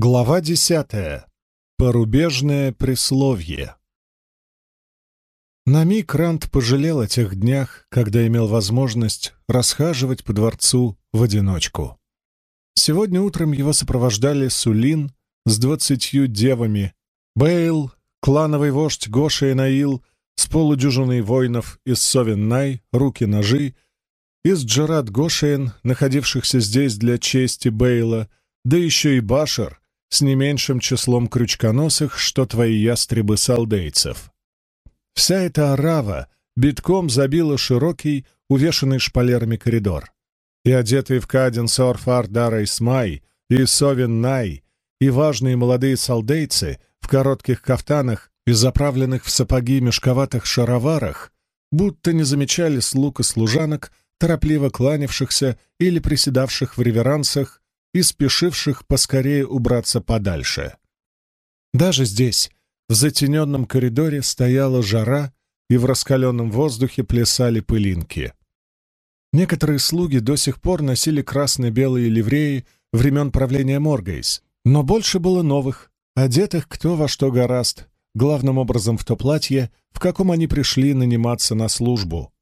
Глава десятая. Порубежное присловие. На миг Рант пожалел о тех днях, когда имел возможность расхаживать по дворцу в одиночку. Сегодня утром его сопровождали Сулин с двадцатью девами, Бейл, клановый вождь Гоша и Наил с полудюжиной воинов из Совен-Най, руки-ножи, из Джарат Гошиен, находившихся здесь для чести Бейла, да еще и Башер — с не меньшим числом крючконосых, что твои ястребы салдейцев. Вся эта орава битком забила широкий, увешанный шпалерами коридор. И одетые в каден Сорфар Дара Исмай и Совин Най, и важные молодые салдейцы в коротких кафтанах и заправленных в сапоги мешковатых шароварах, будто не замечали слуг и служанок, торопливо кланявшихся или приседавших в реверансах и спешивших поскорее убраться подальше. Даже здесь, в затененном коридоре, стояла жара, и в раскаленном воздухе плясали пылинки. Некоторые слуги до сих пор носили красно-белые ливреи времен правления Моргейс, но больше было новых, одетых кто во что гораст, главным образом в то платье, в каком они пришли наниматься на службу.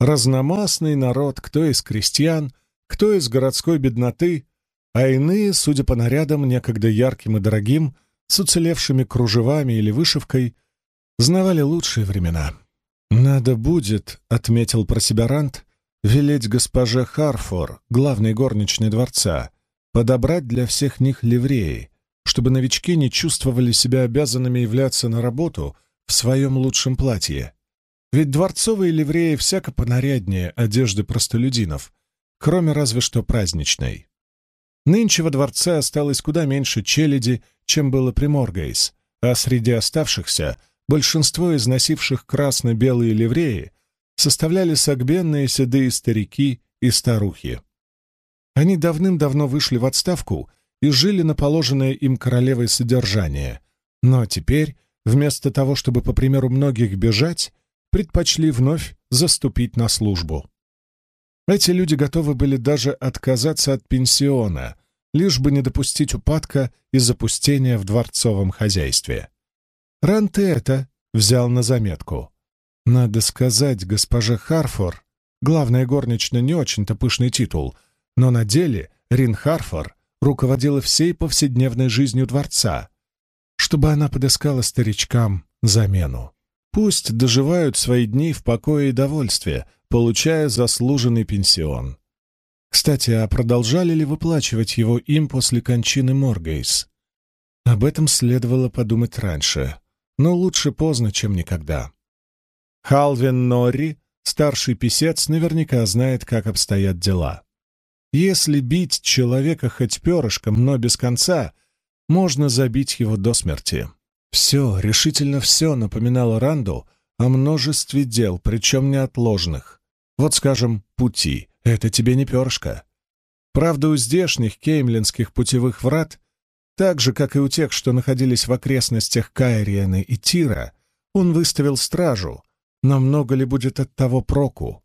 Разномастный народ, кто из крестьян, кто из городской бедноты, а иные, судя по нарядам, некогда ярким и дорогим, с уцелевшими кружевами или вышивкой, знавали лучшие времена. «Надо будет», — отметил про себя Рант, — «велеть госпоже Харфор, главной горничной дворца, подобрать для всех них ливреи, чтобы новички не чувствовали себя обязанными являться на работу в своем лучшем платье. Ведь дворцовые ливреи всяко понаряднее одежды простолюдинов, кроме разве что праздничной. Нынче во дворце осталось куда меньше челяди, чем было при Моргейс, а среди оставшихся большинство из носивших красно-белые ливреи составляли согбенные седые старики и старухи. Они давным-давно вышли в отставку и жили на положенное им королевой содержание, но теперь, вместо того, чтобы, по примеру многих, бежать, предпочли вновь заступить на службу. Эти люди готовы были даже отказаться от пенсиона, лишь бы не допустить упадка и запустения в дворцовом хозяйстве. Рант это взял на заметку. Надо сказать, госпоже Харфор, главная горничная не очень-то пышный титул, но на деле Рин Харфор руководила всей повседневной жизнью дворца, чтобы она подыскала старичкам замену. Пусть доживают свои дни в покое и довольстве, получая заслуженный пенсион. Кстати, а продолжали ли выплачивать его им после кончины Моргейс? Об этом следовало подумать раньше, но лучше поздно, чем никогда. Халвин Норри, старший писец, наверняка знает, как обстоят дела. Если бить человека хоть перышком, но без конца, можно забить его до смерти. Все, решительно все напоминало Ранду о множестве дел, причем неотложных. Вот, скажем, пути — это тебе не перышко. Правда, у здешних кеймлинских путевых врат, так же, как и у тех, что находились в окрестностях Кайриены и Тира, он выставил стражу, но много ли будет от того проку?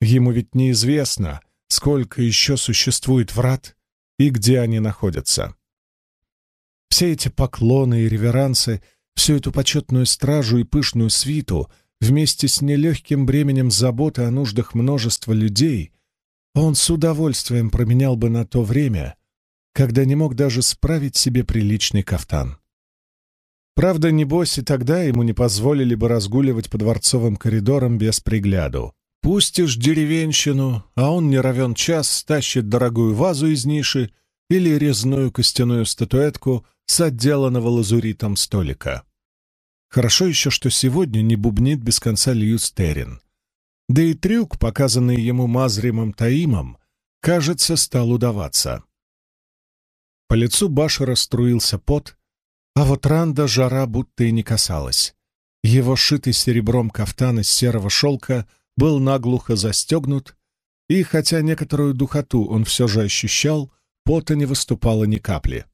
Ему ведь неизвестно, сколько еще существует врат и где они находятся. Все эти поклоны и реверансы, всю эту почетную стражу и пышную свиту — вместе с нелегким бременем заботы о нуждах множества людей, он с удовольствием променял бы на то время, когда не мог даже справить себе приличный кафтан. Правда, небось, и тогда ему не позволили бы разгуливать по дворцовым коридорам без пригляду. Пустишь деревенщину, а он не равен час стащит дорогую вазу из ниши или резную костяную статуэтку с отделанного лазуритом столика. Хорошо еще, что сегодня не бубнит без конца Льюстерин. Да и трюк, показанный ему Мазримом Таимом, кажется, стал удаваться. По лицу Башера струился пот, а вот Ранда жара будто и не касалась. Его шитый серебром кафтан из серого шелка был наглухо застегнут, и, хотя некоторую духоту он все же ощущал, пота не выступало ни капли.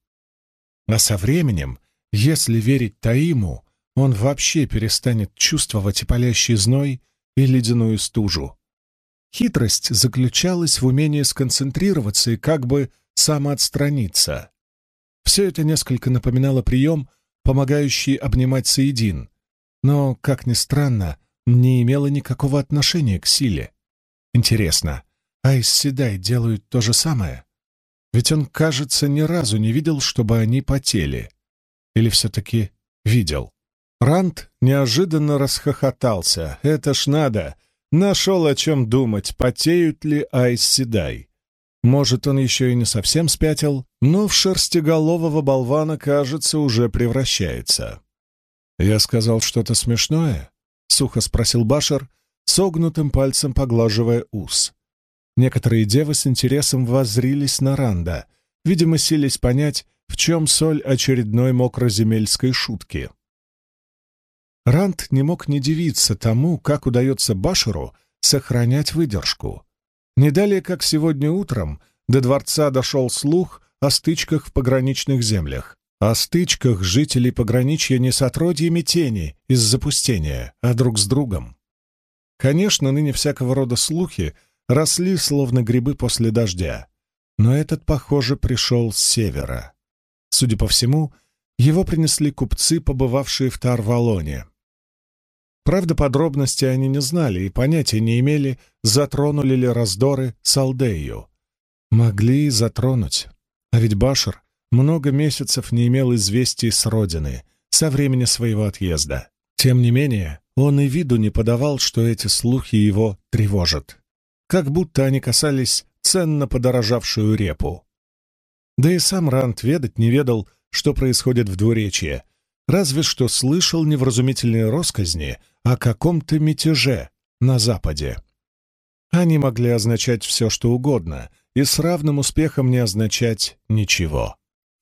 А со временем, если верить Таиму, он вообще перестанет чувствовать и палящий зной, и ледяную стужу. Хитрость заключалась в умении сконцентрироваться и как бы самоотстраниться. Все это несколько напоминало прием, помогающий обнимать Саидин, но, как ни странно, не имело никакого отношения к силе. Интересно, Айс Седай делают то же самое? Ведь он, кажется, ни разу не видел, чтобы они потели. Или все-таки видел? Ранд неожиданно расхохотался. Это ж надо! Нашел о чем думать, потеют ли Айс. Может, он еще и не совсем спятил, но в шерстиголового болвана, кажется, уже превращается. «Я сказал что-то смешное?» — сухо спросил Башер, согнутым пальцем поглаживая ус. Некоторые девы с интересом воззрились на Ранда, видимо, сились понять, в чем соль очередной мокроземельской шутки. Ранд не мог не дивиться тому, как удается Башеру сохранять выдержку. Не далее, как сегодня утром, до дворца дошел слух о стычках в пограничных землях. О стычках жителей пограничья не с отродьями тени из запустения, а друг с другом. Конечно, ныне всякого рода слухи росли, словно грибы после дождя, но этот, похоже, пришел с севера. Судя по всему, его принесли купцы, побывавшие в Тарвалоне. Правда, подробности они не знали и понятия не имели, затронули ли раздоры Салдею. Могли и затронуть. А ведь Башар много месяцев не имел известий с родины со времени своего отъезда. Тем не менее, он и виду не подавал, что эти слухи его тревожат. Как будто они касались ценно подорожавшую репу. Да и сам Рант ведать не ведал, что происходит в двуречье, разве что слышал невразумительные росказни о каком-то мятеже на Западе. Они могли означать все, что угодно, и с равным успехом не означать ничего.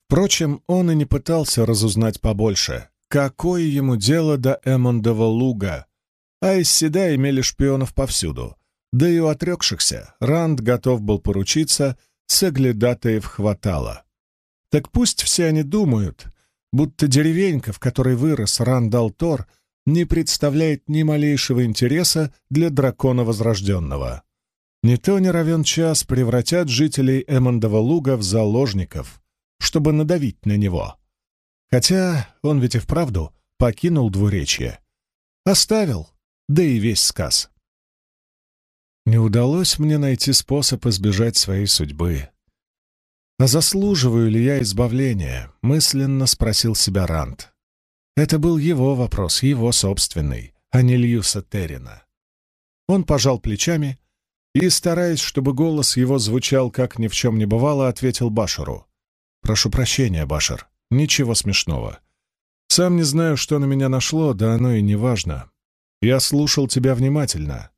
Впрочем, он и не пытался разузнать побольше. Какое ему дело до Эммондова луга? А из Седа имели шпионов повсюду. Да и у отрекшихся Ранд готов был поручиться, соглядатаев хватало. Так пусть все они думают, будто деревенька, в которой вырос Рандал Тор, не представляет ни малейшего интереса для дракона Возрожденного. Не то не равен час превратят жителей Эммондова луга в заложников, чтобы надавить на него. Хотя он ведь и вправду покинул двуречье. Оставил, да и весь сказ. Не удалось мне найти способ избежать своей судьбы. «А заслуживаю ли я избавления?» — мысленно спросил себя Рант. Это был его вопрос, его собственный, а не Льюса Террина. Он пожал плечами и, стараясь, чтобы голос его звучал, как ни в чем не бывало, ответил Башару. «Прошу прощения, Башар, ничего смешного. Сам не знаю, что на меня нашло, да оно и не важно. Я слушал тебя внимательно.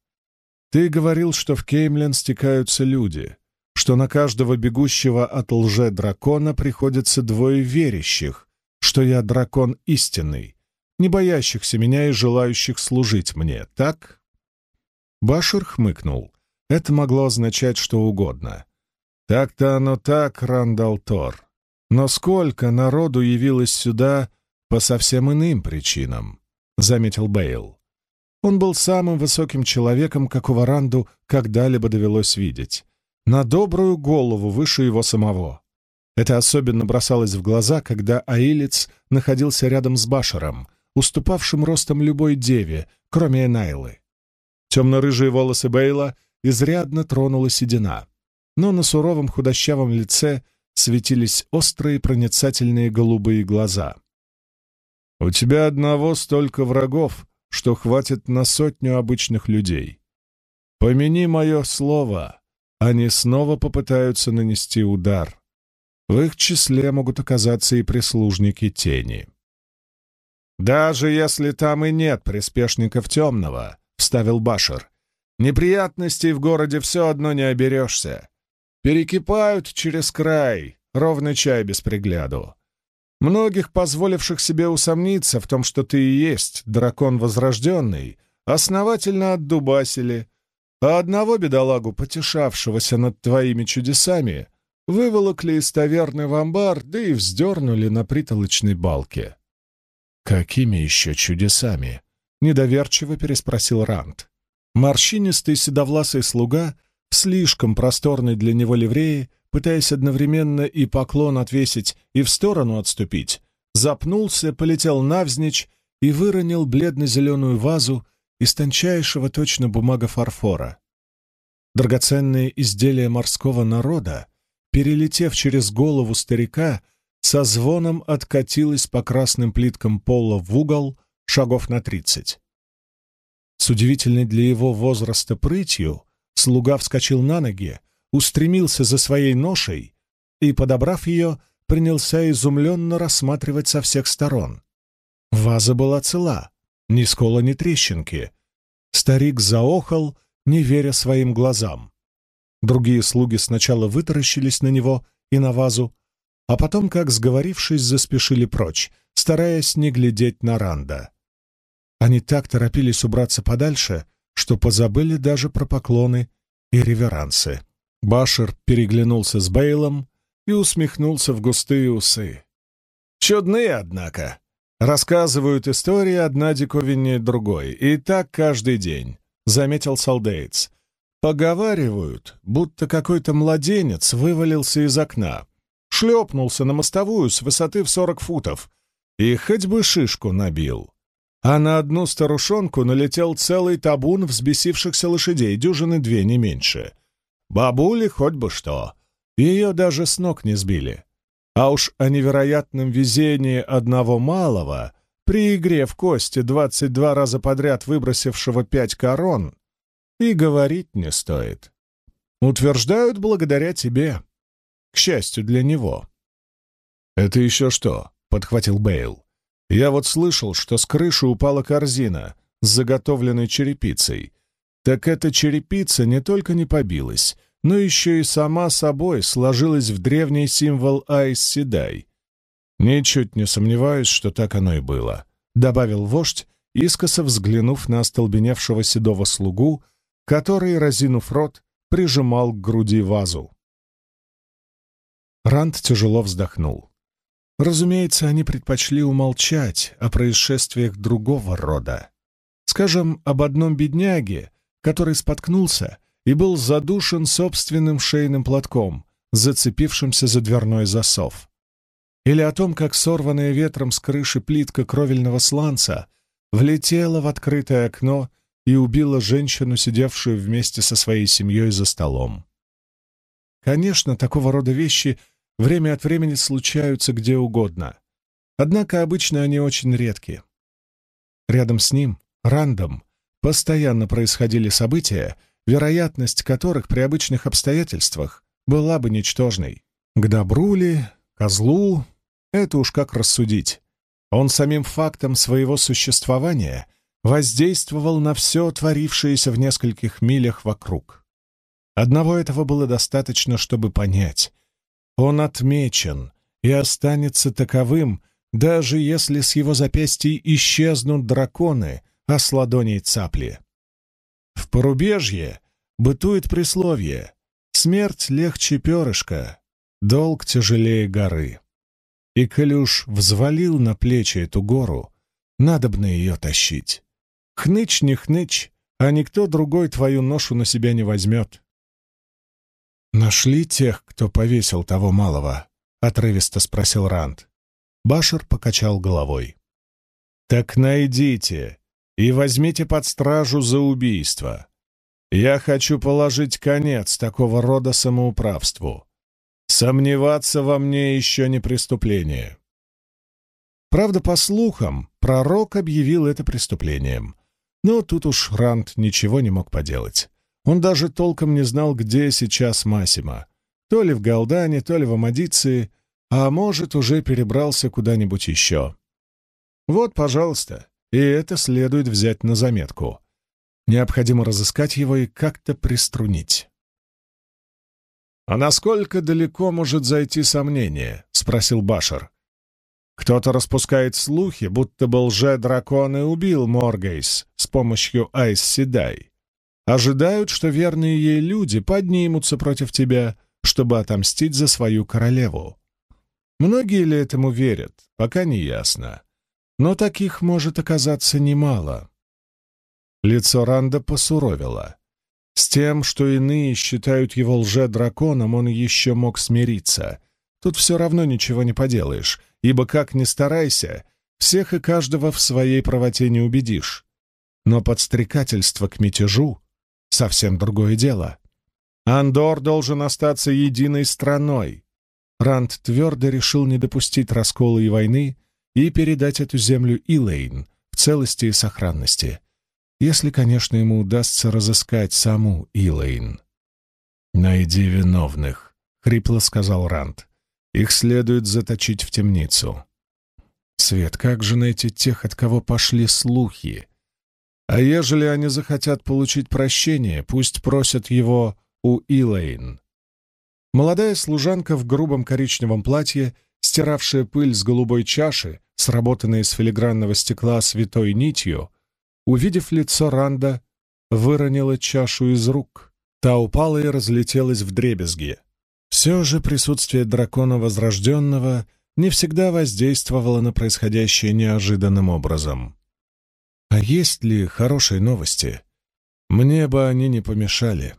Ты говорил, что в Кеймлен стекаются люди, что на каждого бегущего от лже-дракона приходится двое верящих, что я дракон истинный, не боящихся меня и желающих служить мне, так?» Башир хмыкнул. Это могло означать что угодно. Так-то оно так, Рандал Тор. Но сколько народу явилось сюда по совсем иным причинам, — заметил Бейл. Он был самым высоким человеком, какого Ранду когда-либо довелось видеть. На добрую голову выше его самого. Это особенно бросалось в глаза, когда Аилец находился рядом с Башером, уступавшим ростом любой деве, кроме Энайлы. Темно-рыжие волосы Бейла изрядно тронула седина, но на суровом худощавом лице светились острые проницательные голубые глаза. «У тебя одного столько врагов, что хватит на сотню обычных людей. Помяни мое слово, они снова попытаются нанести удар. В их числе могут оказаться и прислужники тени». «Даже если там и нет приспешников темного», — вставил Башер, Неприятностей в городе все одно не оберешься. Перекипают через край, ровный чай без пригляду. Многих, позволивших себе усомниться в том, что ты и есть дракон возрожденный, основательно отдубасили, а одного бедолагу, потешавшегося над твоими чудесами, выволокли из таверны в амбар, да и вздернули на притолочной балке. «Какими еще чудесами?» — недоверчиво переспросил Рант. Морщинистый седовласый слуга слишком просторной для него ливреи пытаясь одновременно и поклон отвесить, и в сторону отступить, запнулся, полетел навзничь и выронил бледно-зеленую вазу из тончайшего точно бумага фарфора. Драгоценные изделия морского народа, перелетев через голову старика, со звоном откатилась по красным плиткам пола в угол шагов на тридцать. С удивительной для его возраста прытью слуга вскочил на ноги, устремился за своей ношей и, подобрав ее, принялся изумленно рассматривать со всех сторон. Ваза была цела, ни скола, ни трещинки. Старик заохал, не веря своим глазам. Другие слуги сначала вытаращились на него и на вазу, а потом, как сговорившись, заспешили прочь, стараясь не глядеть на Ранда. Они так торопились убраться подальше, что позабыли даже про поклоны и реверансы. Башер переглянулся с Бейлом и усмехнулся в густые усы. «Чудные, однако. Рассказывают истории одна диковиннее другой, и так каждый день», — заметил Салдейтс. «Поговаривают, будто какой-то младенец вывалился из окна, шлепнулся на мостовую с высоты в сорок футов и хоть бы шишку набил. А на одну старушонку налетел целый табун взбесившихся лошадей, дюжины две, не меньше. Бабули хоть бы что. Ее даже с ног не сбили. А уж о невероятном везении одного малого при игре в кости двадцать два раза подряд выбросившего пять корон и говорить не стоит. Утверждают благодаря тебе. К счастью для него. «Это еще что?» — подхватил Бейл. «Я вот слышал, что с крыши упала корзина с заготовленной черепицей. Так эта черепица не только не побилась, но еще и сама собой сложилась в древний символ Айс Седай. Ничуть не сомневаюсь, что так оно и было», — добавил вождь, искоса взглянув на остолбеневшего седого слугу, который, разинув рот, прижимал к груди вазу. Ранд тяжело вздохнул. Разумеется, они предпочли умолчать о происшествиях другого рода. Скажем, об одном бедняге, который споткнулся и был задушен собственным шейным платком, зацепившимся за дверной засов. Или о том, как сорванная ветром с крыши плитка кровельного сланца влетела в открытое окно и убила женщину, сидевшую вместе со своей семьей за столом. Конечно, такого рода вещи время от времени случаются где угодно. Однако обычно они очень редки. Рядом с ним, Рандом, постоянно происходили события, вероятность которых при обычных обстоятельствах была бы ничтожной. К добру ли, козлу, это уж как рассудить. Он самим фактом своего существования воздействовал на все творившееся в нескольких милях вокруг. Одного этого было достаточно, чтобы понять. Он отмечен и останется таковым, даже если с его запястья исчезнут драконы, а с ладоней цапли. В порубежье бытует присловие «Смерть легче перышка, долг тяжелее горы». И уж взвалил на плечи эту гору, надобно ее тащить. Хныч не хныч, а никто другой твою ношу на себя не возьмет. «Нашли тех, кто повесил того малого?» — отрывисто спросил Ранд. Башер покачал головой. «Так найдите и возьмите под стражу за убийство. Я хочу положить конец такого рода самоуправству. Сомневаться во мне еще не преступление». Правда, по слухам, пророк объявил это преступлением. Но тут уж Ранд ничего не мог поделать. Он даже толком не знал, где сейчас Масима. То ли в Галдане, то ли в Амадиции, а может, уже перебрался куда-нибудь еще. Вот, пожалуйста, и это следует взять на заметку. Необходимо разыскать его и как-то приструнить. «А насколько далеко может зайти сомнение?» — спросил Башар. «Кто-то распускает слухи, будто бы лже-дракон и убил Моргейс с помощью Айс Седай. Ожидают, что верные ей люди поднимутся против тебя, чтобы отомстить за свою королеву. Многие ли этому верят, пока не ясно. Но таких может оказаться немало. Лицо Ранда посуровило. С тем, что иные считают его лже-драконом, он еще мог смириться. Тут все равно ничего не поделаешь, ибо как ни старайся, всех и каждого в своей правоте не убедишь. Но подстрекательство к мятежу — совсем другое дело. Андор должен остаться единой страной. Ранд твердо решил не допустить раскола и войны и передать эту землю Илэйн в целости и сохранности — если, конечно, ему удастся разыскать саму Илэйн. «Найди виновных», — хрипло сказал Ранд. «Их следует заточить в темницу». «Свет, как же найти тех, от кого пошли слухи? А ежели они захотят получить прощение, пусть просят его у Илэйн». Молодая служанка в грубом коричневом платье, стиравшая пыль с голубой чаши, сработанной из филигранного стекла святой нитью, увидев лицо Ранда, выронила чашу из рук. Та упала и разлетелась в дребезги. Все же присутствие дракона Возрожденного не всегда воздействовало на происходящее неожиданным образом. А есть ли хорошие новости? Мне бы они не помешали.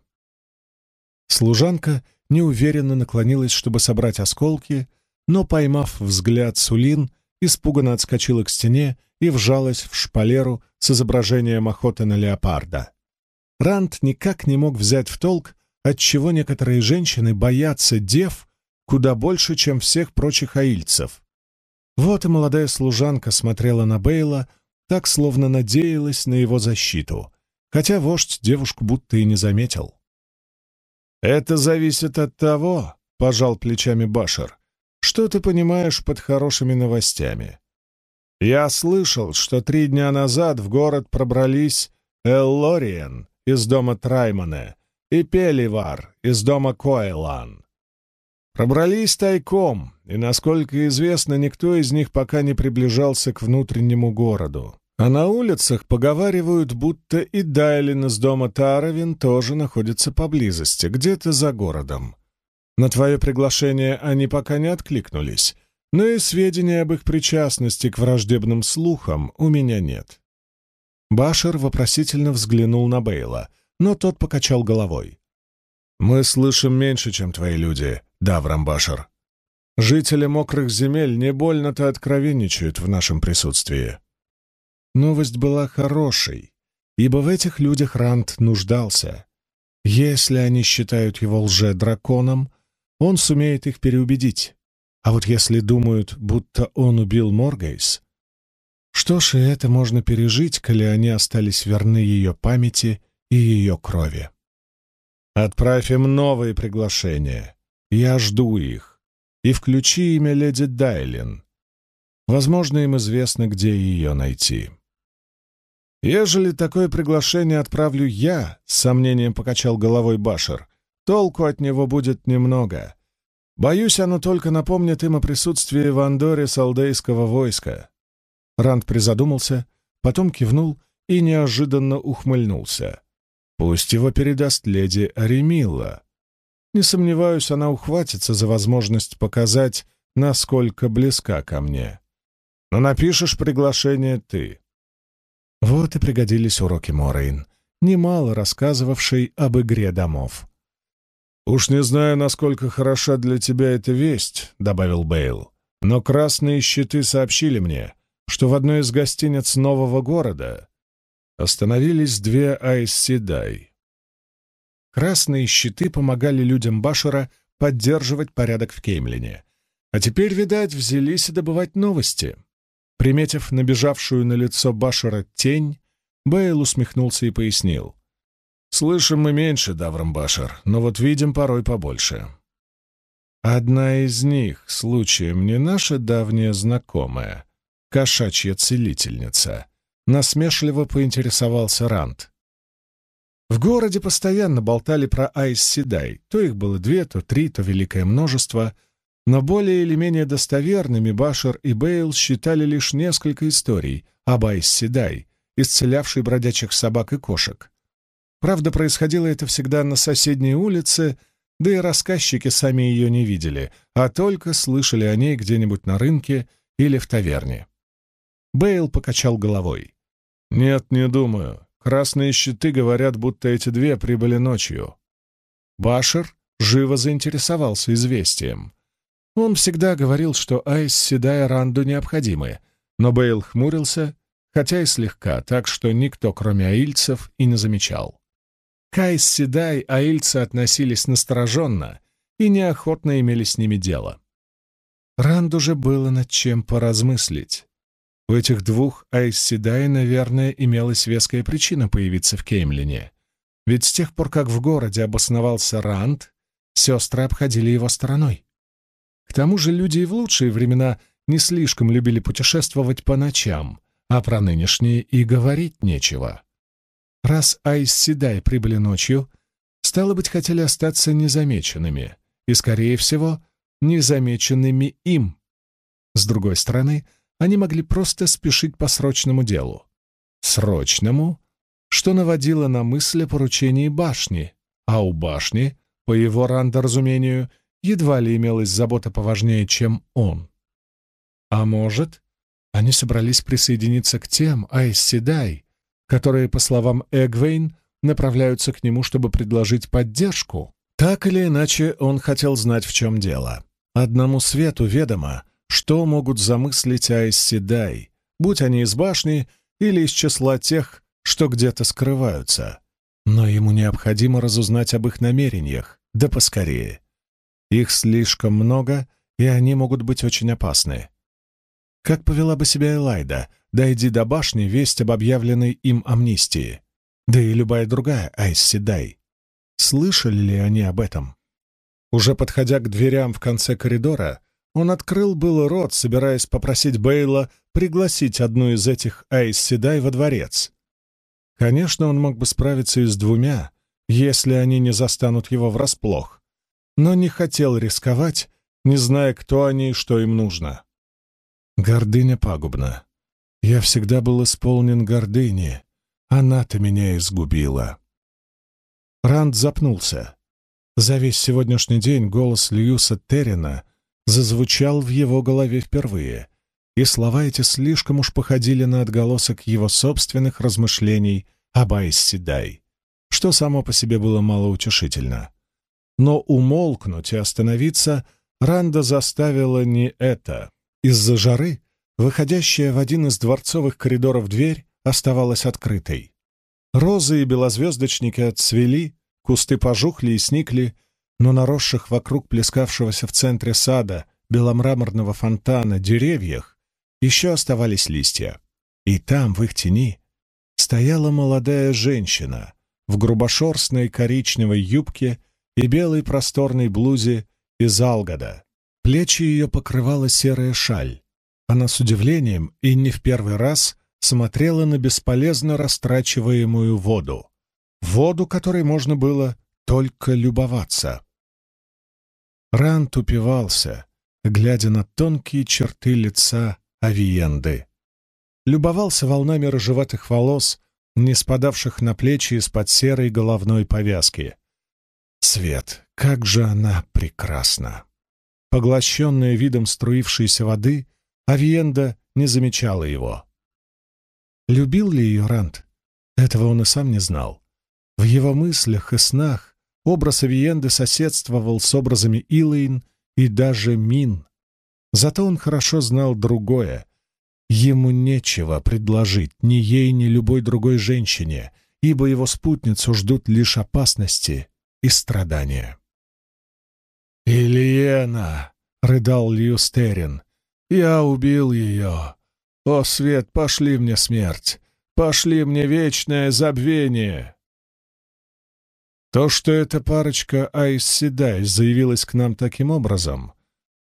Служанка неуверенно наклонилась, чтобы собрать осколки, но, поймав взгляд Сулин, испуганно отскочила к стене и вжалась в шпалеру с изображением охоты на леопарда. Ранд никак не мог взять в толк, отчего некоторые женщины боятся дев куда больше, чем всех прочих аильцев. Вот и молодая служанка смотрела на Бейла, так словно надеялась на его защиту, хотя вождь девушку будто и не заметил. «Это зависит от того», — пожал плечами Башер, — «что ты понимаешь под хорошими новостями. Я слышал, что три дня назад в город пробрались Эллориен из дома Траймане и Пеливар из дома Коэлан. Пробрались тайком, и, насколько известно, никто из них пока не приближался к внутреннему городу. А на улицах поговаривают, будто и Дайлин из дома Таровин тоже находится поблизости, где-то за городом. На твое приглашение они пока не откликнулись, но и сведений об их причастности к враждебным слухам у меня нет. Башер вопросительно взглянул на Бейла, но тот покачал головой. «Мы слышим меньше, чем твои люди, Даврам Башер. Жители мокрых земель не больно-то откровенничают в нашем присутствии». Новость была хорошей, ибо в этих людях Рант нуждался. Если они считают его лже-драконом, он сумеет их переубедить. А вот если думают, будто он убил Моргейс, что ж, и это можно пережить, коли они остались верны ее памяти и ее крови. Отправь им новые приглашения. Я жду их. И включи имя леди Дайлин. Возможно, им известно, где ее найти. Ежели такое приглашение отправлю я, с сомнением покачал головой Башер, толку от него будет немного. Боюсь, оно только напомнит им о присутствии в Андоре салдейского войска. Ранд призадумался, потом кивнул и неожиданно ухмыльнулся. Пусть его передаст леди Аремилла. Не сомневаюсь, она ухватится за возможность показать, насколько близка ко мне. Но напишешь приглашение ты. Вот и пригодились уроки Морейн, немало рассказывавшей об игре домов. «Уж не знаю, насколько хороша для тебя эта весть», — добавил Бейл, «но красные щиты сообщили мне, что в одной из гостиниц нового города остановились две Айсседай. Красные щиты помогали людям Башера поддерживать порядок в Кеймлине. А теперь, видать, взялись добывать новости. Приметив набежавшую на лицо Башера тень, Бейл усмехнулся и пояснил. Слышим мы меньше, Даврамбашер, но вот видим порой побольше. Одна из них, случаем, не наша давняя знакомая, кошачья целительница, насмешливо поинтересовался Рант. В городе постоянно болтали про Айс Седай, то их было две, то три, то великое множество, но более или менее достоверными Башер и Бейл считали лишь несколько историй об Айс Седай, исцелявшей бродячих собак и кошек. Правда, происходило это всегда на соседней улице, да и рассказчики сами ее не видели, а только слышали о ней где-нибудь на рынке или в таверне. Бейл покачал головой. «Нет, не думаю. красные щиты говорят, будто эти две прибыли ночью. Башер живо заинтересовался известием. Он всегда говорил, что Айс Седай Ранду необходимы, но Бейл хмурился, хотя и слегка, так что никто, кроме аильцев, и не замечал. К Айс Седай аильцы относились настороженно и неохотно имели с ними дело. Ранду же было над чем поразмыслить. У этих двух Айс Седай, наверное, имелась веская причина появиться в Кеймлине. Ведь с тех пор, как в городе обосновался Ранд, сестры обходили его стороной. К тому же люди и в лучшие времена не слишком любили путешествовать по ночам, а про нынешние и говорить нечего. Раз Айс Седай прибыли ночью, стало быть, хотели остаться незамеченными, и, скорее всего, незамеченными им. С другой стороны, они могли просто спешить по срочному делу. Срочному, что наводило на мысль о поручении башни, а у башни, по его рандоразумению, едва ли имелась забота поважнее, чем он. А может, они собрались присоединиться к тем Айс Седай, которые, по словам Эгвейн, направляются к нему, чтобы предложить поддержку. Так или иначе, он хотел знать, в чем дело. Одному свету ведомо, что могут замыслить Айс Седай, будь они из башни или из числа тех, что где-то скрываются. Но ему необходимо разузнать об их намерениях, да поскорее. Их слишком много, и они могут быть очень опасны. Как повела бы себя Элайда, дойди до башни весть об объявленной им амнистии? Да и любая другая Айс Дай. Слышали ли они об этом? Уже подходя к дверям в конце коридора, он открыл было рот, собираясь попросить Бейла пригласить одну из этих Айс Седай во дворец. Конечно, он мог бы справиться и с двумя, если они не застанут его врасплох но не хотел рисковать, не зная, кто они и что им нужно. Гордыня пагубна. Я всегда был исполнен гордыни. Она-то меня изгубила. Ранд запнулся. За весь сегодняшний день голос Льюса Террина зазвучал в его голове впервые, и слова эти слишком уж походили на отголосок его собственных размышлений об Айс Седай, что само по себе было малоутешительно. Но умолкнуть и остановиться Ранда заставила не это. Из-за жары выходящая в один из дворцовых коридоров дверь оставалась открытой. Розы и белозвездочники отцвели, кусты пожухли и сникли, но на росших вокруг плескавшегося в центре сада беломраморного фонтана деревьях еще оставались листья. И там, в их тени, стояла молодая женщина в грубошерстной коричневой юбке и белой просторной блузе из алгода. Плечи ее покрывала серая шаль. Она с удивлением и не в первый раз смотрела на бесполезно растрачиваемую воду. Воду, которой можно было только любоваться. Рант упивался, глядя на тонкие черты лица Авиенды. Любовался волнами рыжеватых волос, не спадавших на плечи из-под серой головной повязки. Свет, как же она прекрасна! Поглощенная видом струившейся воды, Авиенда не замечала его. Любил ли ее Рант? Этого он и сам не знал. В его мыслях и снах образ Авиенды соседствовал с образами Илэйн и даже Мин. Зато он хорошо знал другое. Ему нечего предложить ни ей, ни любой другой женщине, ибо его спутницу ждут лишь опасности и страдания. «Ильена!» — рыдал Льюстерин. «Я убил ее! О, Свет, пошли мне смерть! Пошли мне вечное забвение!» То, что эта парочка Айс заявилась к нам таким образом,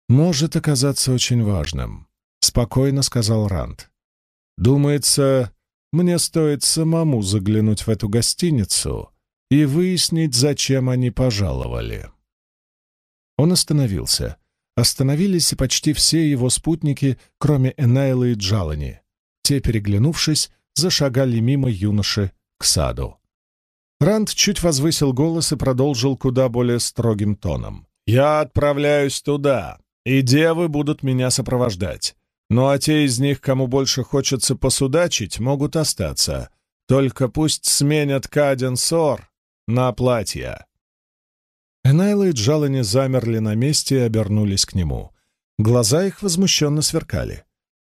может оказаться очень важным, — спокойно сказал Ранд. Думается, мне стоит самому заглянуть в эту гостиницу и выяснить, зачем они пожаловали. Он остановился. Остановились и почти все его спутники, кроме Энайла и Джалани. Те, переглянувшись, зашагали мимо юноши к саду. Ранд чуть возвысил голос и продолжил куда более строгим тоном. «Я отправляюсь туда, и девы будут меня сопровождать. Ну а те из них, кому больше хочется посудачить, могут остаться. Только пусть сменят каденсор на платье. Энайла и Джалани замерли на месте и обернулись к нему. Глаза их возмущенно сверкали.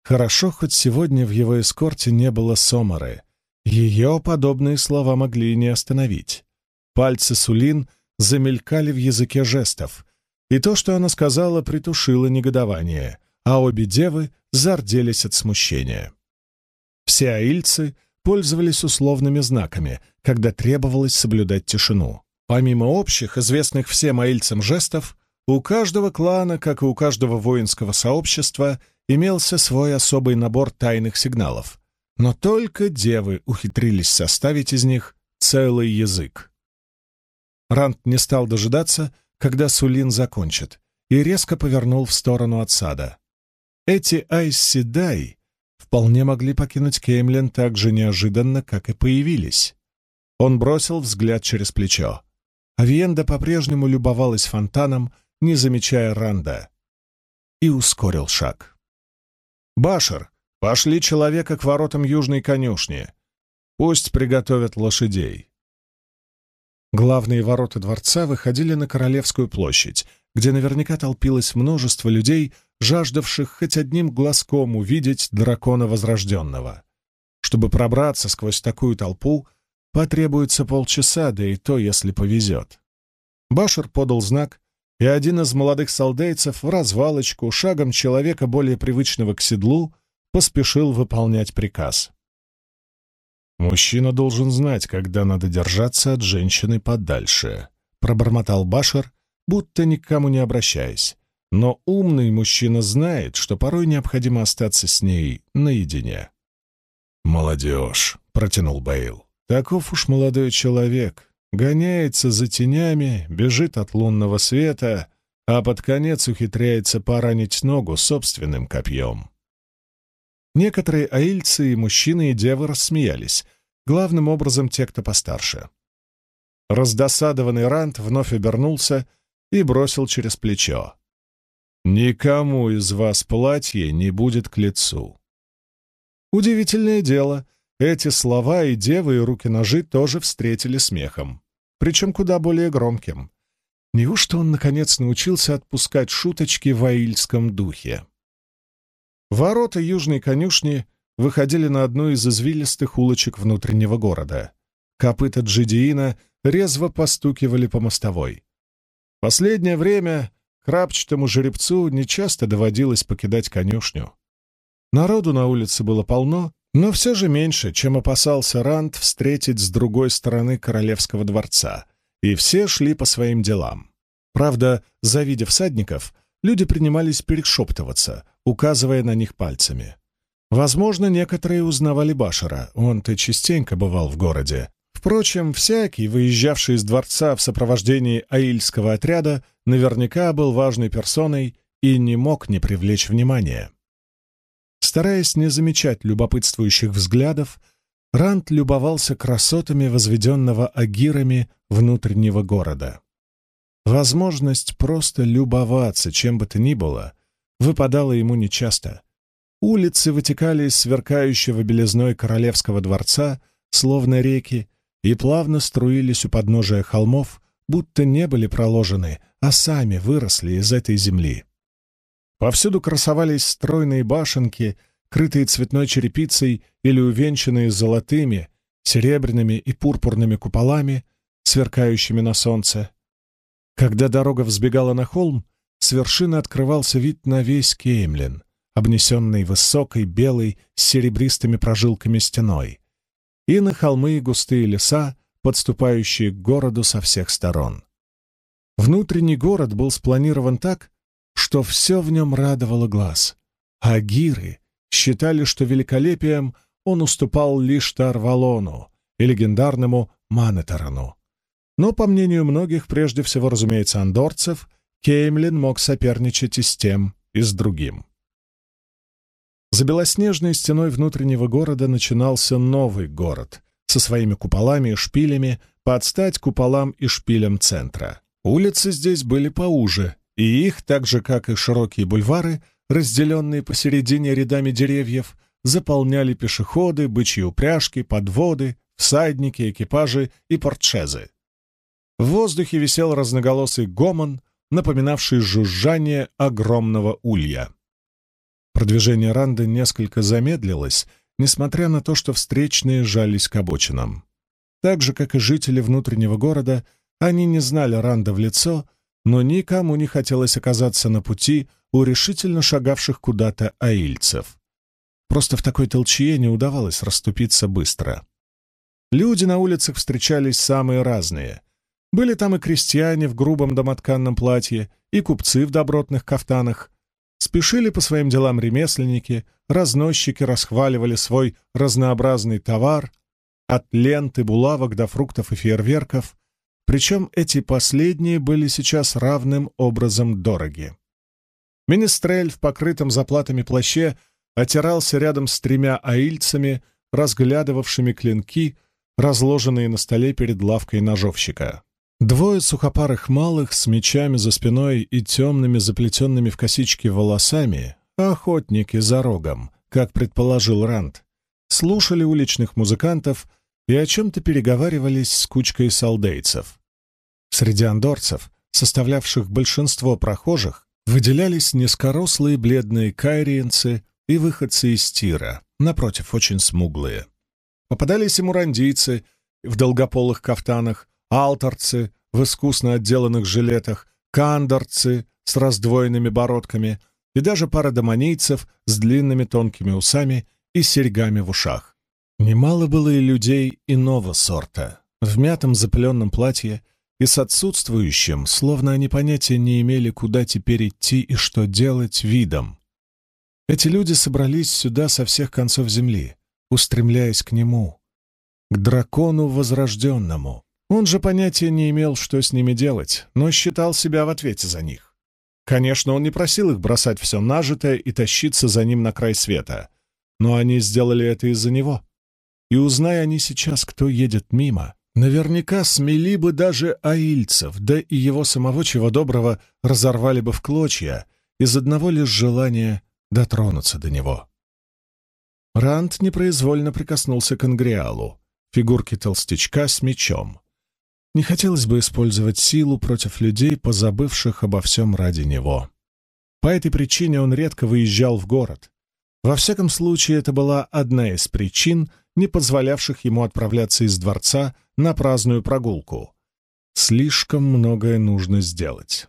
Хорошо, хоть сегодня в его эскорте не было Сомары. Ее подобные слова могли не остановить. Пальцы Сулин замелькали в языке жестов, и то, что она сказала, притушило негодование, а обе девы зарделись от смущения. Все аильцы пользовались условными знаками, когда требовалось соблюдать тишину. Помимо общих, известных всем аильцам жестов, у каждого клана, как и у каждого воинского сообщества, имелся свой особый набор тайных сигналов. Но только девы ухитрились составить из них целый язык. Рант не стал дожидаться, когда Сулин закончит, и резко повернул в сторону отсада. Эти Айсседай вполне могли покинуть Кеймлен так же неожиданно, как и появились. Он бросил взгляд через плечо. Авиенда по-прежнему любовалась фонтаном, не замечая Ранда, и ускорил шаг. «Башер, пошли человека к воротам южной конюшни. Пусть приготовят лошадей». Главные ворота дворца выходили на Королевскую площадь, где наверняка толпилось множество людей, жаждавших хоть одним глазком увидеть дракона Возрожденного. Чтобы пробраться сквозь такую толпу, потребуется полчаса, да и то, если повезет. Башер подал знак, и один из молодых солдейцев в развалочку, шагом человека более привычного к седлу, поспешил выполнять приказ. «Мужчина должен знать, когда надо держаться от женщины подальше», — пробормотал Башер, будто никому не обращаясь. Но умный мужчина знает, что порой необходимо остаться с ней наедине. «Молодежь», — протянул Бейл. «Таков уж молодой человек гоняется за тенями, бежит от лунного света, а под конец ухитряется поранить ногу собственным копьем. Некоторые аильцы и мужчины и девы рассмеялись, главным образом те, кто постарше. Раздосадованный Рант вновь обернулся и бросил через плечо. «Никому из вас платье не будет к лицу». Удивительное дело, эти слова и девы, и руки-ножи тоже встретили смехом, причем куда более громким. Неужто он, наконец, научился отпускать шуточки в аильском духе? Ворота южной конюшни выходили на одну из извилистых улочек внутреннего города. Копыта Джидиина резво постукивали по мостовой. Последнее время крапчатому жеребцу нечасто доводилось покидать конюшню. Народу на улице было полно, но все же меньше, чем опасался Ранд встретить с другой стороны королевского дворца, и все шли по своим делам. Правда, завидев всадников, люди принимались перешептываться, указывая на них пальцами. Возможно, некоторые узнавали Башара, он-то частенько бывал в городе. Впрочем, всякий, выезжавший из дворца в сопровождении аильского отряда, наверняка был важной персоной и не мог не привлечь внимания. Стараясь не замечать любопытствующих взглядов, Рант любовался красотами возведенного агирами внутреннего города. Возможность просто любоваться чем бы то ни было выпадала ему нечасто. Улицы вытекали из сверкающего белизной королевского дворца, словно реки, и плавно струились у подножия холмов, будто не были проложены, а сами выросли из этой земли. Повсюду красовались стройные башенки, крытые цветной черепицей или увенчанные золотыми, серебряными и пурпурными куполами, сверкающими на солнце. Когда дорога взбегала на холм, с вершины открывался вид на весь Кеймлин, обнесенный высокой, белой, с серебристыми прожилками стеной, и на холмы и густые леса, подступающие к городу со всех сторон. Внутренний город был спланирован так, что все в нем радовало глаз. А гиры считали, что великолепием он уступал лишь Тарвалону и легендарному Манетарану. Но, по мнению многих, прежде всего, разумеется, андорцев, Кеймлин мог соперничать и с тем, и с другим. За белоснежной стеной внутреннего города начинался новый город со своими куполами и шпилями под стать куполам и шпилям центра. Улицы здесь были поуже, и их, так же как и широкие бульвары, разделенные посередине рядами деревьев, заполняли пешеходы, бычьи упряжки, подводы, всадники, экипажи и портшезы. В воздухе висел разноголосый гомон, напоминавший жужжание огромного улья. Продвижение Ранды несколько замедлилось, несмотря на то, что встречные жались к обочинам. Так же, как и жители внутреннего города, они не знали Ранда в лицо, но никому не хотелось оказаться на пути у решительно шагавших куда-то аильцев. Просто в такой толчье не удавалось расступиться быстро. Люди на улицах встречались самые разные. Были там и крестьяне в грубом домотканном платье, и купцы в добротных кафтанах. Спешили по своим делам ремесленники, разносчики расхваливали свой разнообразный товар, от ленты, булавок до фруктов и фейерверков, причем эти последние были сейчас равным образом дороги. Министрель в покрытом заплатами плаще отирался рядом с тремя аильцами, разглядывавшими клинки, разложенные на столе перед лавкой ножовщика. Двое сухопарых малых с мечами за спиной и темными заплетенными в косички волосами, охотники за рогом, как предположил Ранд, слушали уличных музыкантов и о чем-то переговаривались с кучкой солдейцев. Среди андорцев, составлявших большинство прохожих, выделялись низкорослые бледные кайриенцы и выходцы из Тира, напротив, очень смуглые. Попадались и мурандийцы в долгополых кафтанах, алтарцы в искусно отделанных жилетах, кандорцы с раздвоенными бородками и даже пара домонийцев с длинными тонкими усами и серьгами в ушах. Немало было и людей иного сорта, в мятом запыленном платье и с отсутствующим, словно они понятия не имели, куда теперь идти и что делать, видом. Эти люди собрались сюда со всех концов земли, устремляясь к нему, к дракону возрожденному. Он же понятия не имел, что с ними делать, но считал себя в ответе за них. Конечно, он не просил их бросать все нажитое и тащиться за ним на край света, но они сделали это из-за него. И узная они сейчас, кто едет мимо, Наверняка смели бы даже аильцев, да и его самого чего доброго разорвали бы в клочья из одного лишь желания дотронуться до него. Ранд непроизвольно прикоснулся к Ангриалу, фигурке толстячка с мечом. Не хотелось бы использовать силу против людей, позабывших обо всем ради него. По этой причине он редко выезжал в город. Во всяком случае, это была одна из причин, не позволявших ему отправляться из дворца на праздную прогулку. Слишком многое нужно сделать.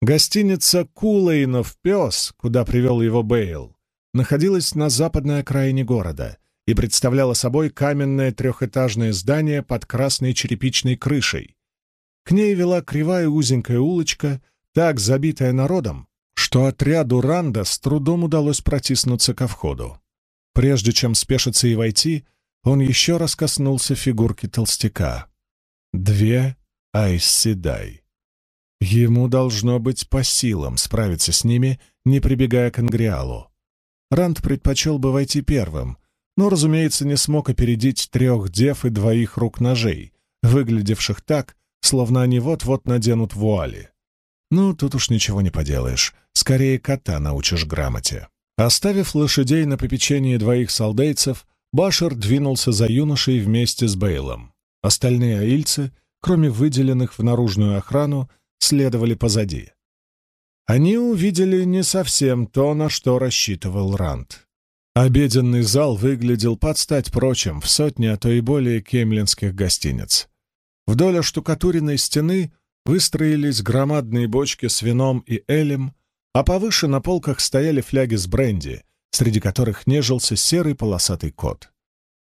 Гостиница «Кулейнов пес», куда привел его Бейл, находилась на западной окраине города и представляла собой каменное трехэтажное здание под красной черепичной крышей. К ней вела кривая узенькая улочка, так забитая народом, что отряду Ранда с трудом удалось протиснуться ко входу. Прежде чем спешиться и войти, он еще раз коснулся фигурки толстяка. Две Айсседай. Ему должно быть по силам справиться с ними, не прибегая к Ангриалу. Ранд предпочел бы войти первым, но, разумеется, не смог опередить трех дев и двоих рук ножей, выглядевших так, словно они вот-вот наденут вуали. Ну, тут уж ничего не поделаешь, скорее кота научишь грамоте. Оставив лошадей на попечении двоих солдейцев, Башер двинулся за юношей вместе с Бейлом. Остальные аильцы, кроме выделенных в наружную охрану, следовали позади. Они увидели не совсем то, на что рассчитывал Ранд. Обеденный зал выглядел под стать прочим в сотне, а то и более кемлинских гостиниц. Вдоль оштукатуренной стены выстроились громадные бочки с вином и элем, а повыше на полках стояли фляги с бренди, среди которых нежился серый полосатый кот.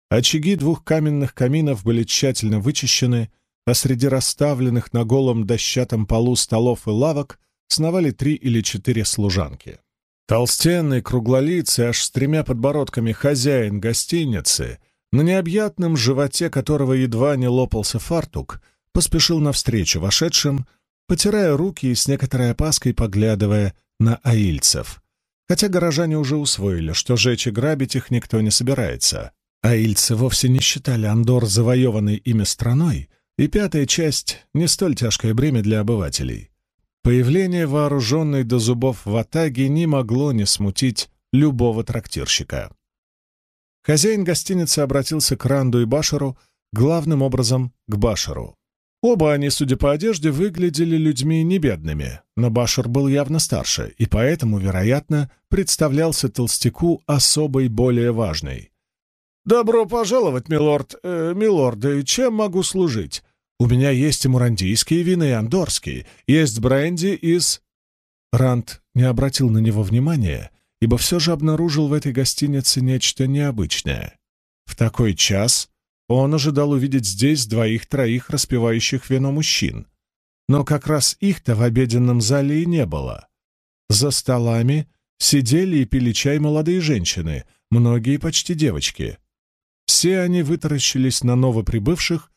Очаги двух каменных каминов были тщательно вычищены, а среди расставленных на голом дощатом полу столов и лавок сновали три или четыре служанки. Толстенный, круглолицый, аж с тремя подбородками хозяин гостиницы, на необъятном животе которого едва не лопался фартук, поспешил навстречу вошедшим, потирая руки и с некоторой опаской поглядывая на аильцев. Хотя горожане уже усвоили, что жечь и грабить их никто не собирается. Аильцы вовсе не считали Андор завоеванной ими страной, и пятая часть — не столь тяжкое бремя для обывателей. Появление вооруженной до зубов в Атаге не могло не смутить любого трактирщика. Хозяин гостиницы обратился к Ранду и Башеру, главным образом к Башеру. Оба они, судя по одежде, выглядели людьми небедными, но Башер был явно старше, и поэтому, вероятно, представлялся толстяку особой более важной. «Добро пожаловать, милорд, э, милорды, чем могу служить? У меня есть и мурандийские вины, и андорские, есть бренди из...» Ранд не обратил на него внимания, ибо все же обнаружил в этой гостинице нечто необычное. В такой час он ожидал увидеть здесь двоих-троих распивающих вино мужчин. Но как раз их-то в обеденном зале и не было. За столами сидели и пили чай молодые женщины, многие почти девочки. Все они вытаращились на новоприбывших,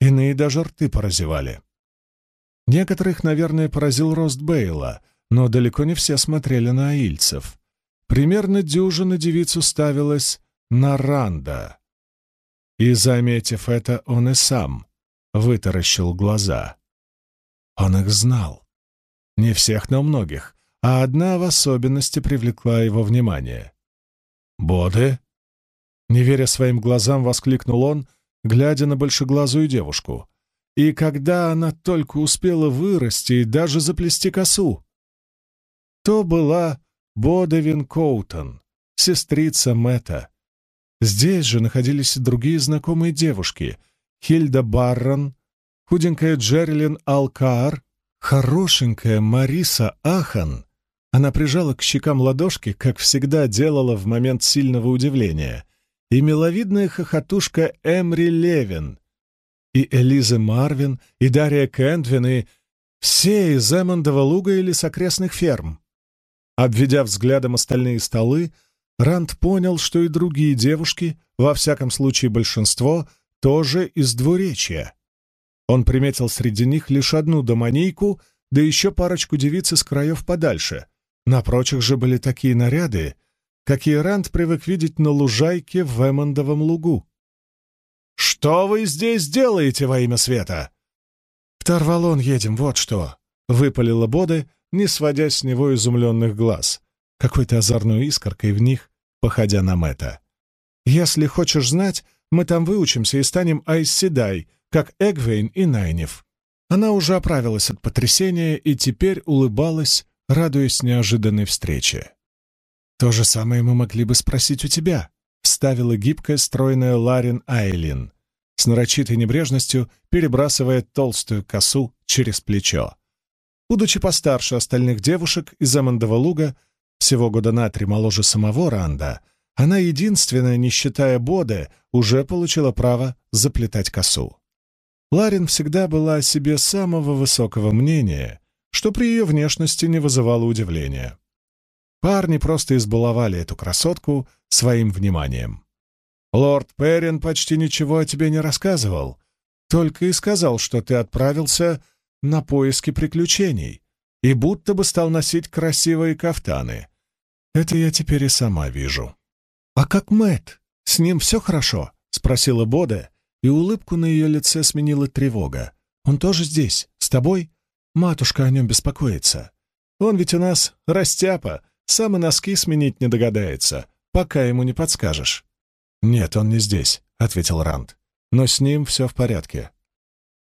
иные даже рты поразевали. Некоторых, наверное, поразил рост Бейла, но далеко не все смотрели на аильцев. Примерно дюжина девиц уставилась на Ранда. И, заметив это, он и сам вытаращил глаза. Он их знал. Не всех, но многих, а одна в особенности привлекла его внимание. «Боды?» Не веря своим глазам, воскликнул он, глядя на большеглазую девушку. И когда она только успела вырасти и даже заплести косу, то была Бодевин Коутон, сестрица Мэтта, Здесь же находились и другие знакомые девушки — Хильда Баррон, худенькая Джерилин Алкаар, хорошенькая Мариса Ахан. Она прижала к щекам ладошки, как всегда делала в момент сильного удивления, и миловидная хохотушка Эмри Левин, и Элиза Марвин, и Дарья Кэндвин, и все из Эммондова луга или с окрестных ферм. Обведя взглядом остальные столы, Ранд понял, что и другие девушки, во всяком случае большинство, тоже из двуречья. Он приметил среди них лишь одну домонейку, да еще парочку девиц из краев подальше. На прочих же были такие наряды, какие Ранд привык видеть на лужайке в Эммондовом лугу. «Что вы здесь делаете во имя света?» «В Тарвалон едем, вот что», — выпалила Боды, не сводя с него изумленных глаз, какой-то озорной искоркой в них, походя на Мэтта. «Если хочешь знать, мы там выучимся и станем Айсседай, как Эгвейн и Найнев». Она уже оправилась от потрясения и теперь улыбалась, радуясь неожиданной встрече. «То же самое мы могли бы спросить у тебя», — вставила гибкая, стройная Ларин Айлин, с нарочитой небрежностью перебрасывая толстую косу через плечо. Будучи постарше остальных девушек из Амандова луга, всего года на три моложе самого Ранда, она единственная, не считая Боде, уже получила право заплетать косу. Ларин всегда была о себе самого высокого мнения, что при ее внешности не вызывало удивления. Парни просто избаловали эту красотку своим вниманием. «Лорд Перрин почти ничего о тебе не рассказывал, только и сказал, что ты отправился на поиски приключений и будто бы стал носить красивые кафтаны. Это я теперь и сама вижу. «А как Мэт? С ним все хорошо?» — спросила Бода, и улыбку на ее лице сменила тревога. «Он тоже здесь? С тобой?» «Матушка о нем беспокоится. Он ведь у нас растяпа, сам и носки сменить не догадается, пока ему не подскажешь». «Нет, он не здесь», — ответил Ранд. «Но с ним все в порядке».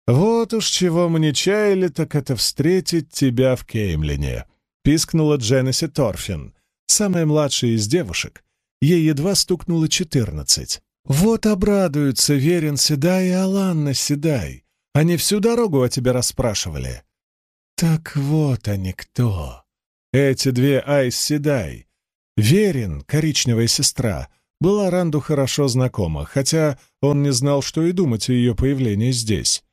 «Вот уж чего мы не чаяли, так это встретить тебя в Кеймлине», — пискнула Дженнеси Торфин, самая младшая из девушек, ей едва стукнуло четырнадцать. «Вот обрадуются Верин Седай и Аланна Седай. Они всю дорогу о тебе расспрашивали». «Так вот они кто. Эти две Айс Седай. Верин, коричневая сестра, была Ранду хорошо знакома, хотя он не знал, что и думать о ее появлении здесь.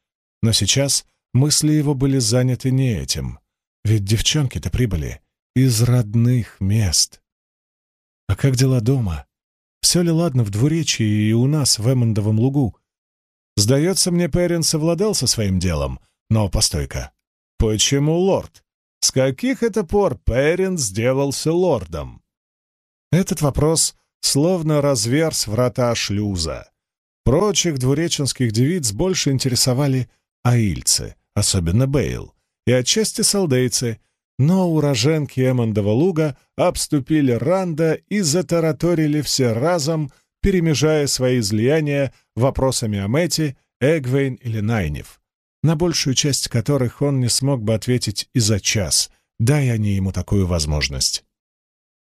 Но сейчас мысли его были заняты не этим. Ведь девчонки-то прибыли из родных мест. А как дела дома? Все ли ладно в двуречии и у нас в Эммондовом лугу? Сдается мне, Перрин совладал со своим делом, но постой-ка. Почему лорд? С каких это пор Перрин сделался лордом? Этот вопрос словно разверз врата шлюза. Прочих двуреченских девиц больше интересовали аильцы, особенно Бейл, и отчасти салдейцы, но уроженки Эммондова луга обступили Ранда и затараторили все разом, перемежая свои излияния вопросами о Мэти, Эгвейн или Найнев, на большую часть которых он не смог бы ответить и за час, дай они ему такую возможность.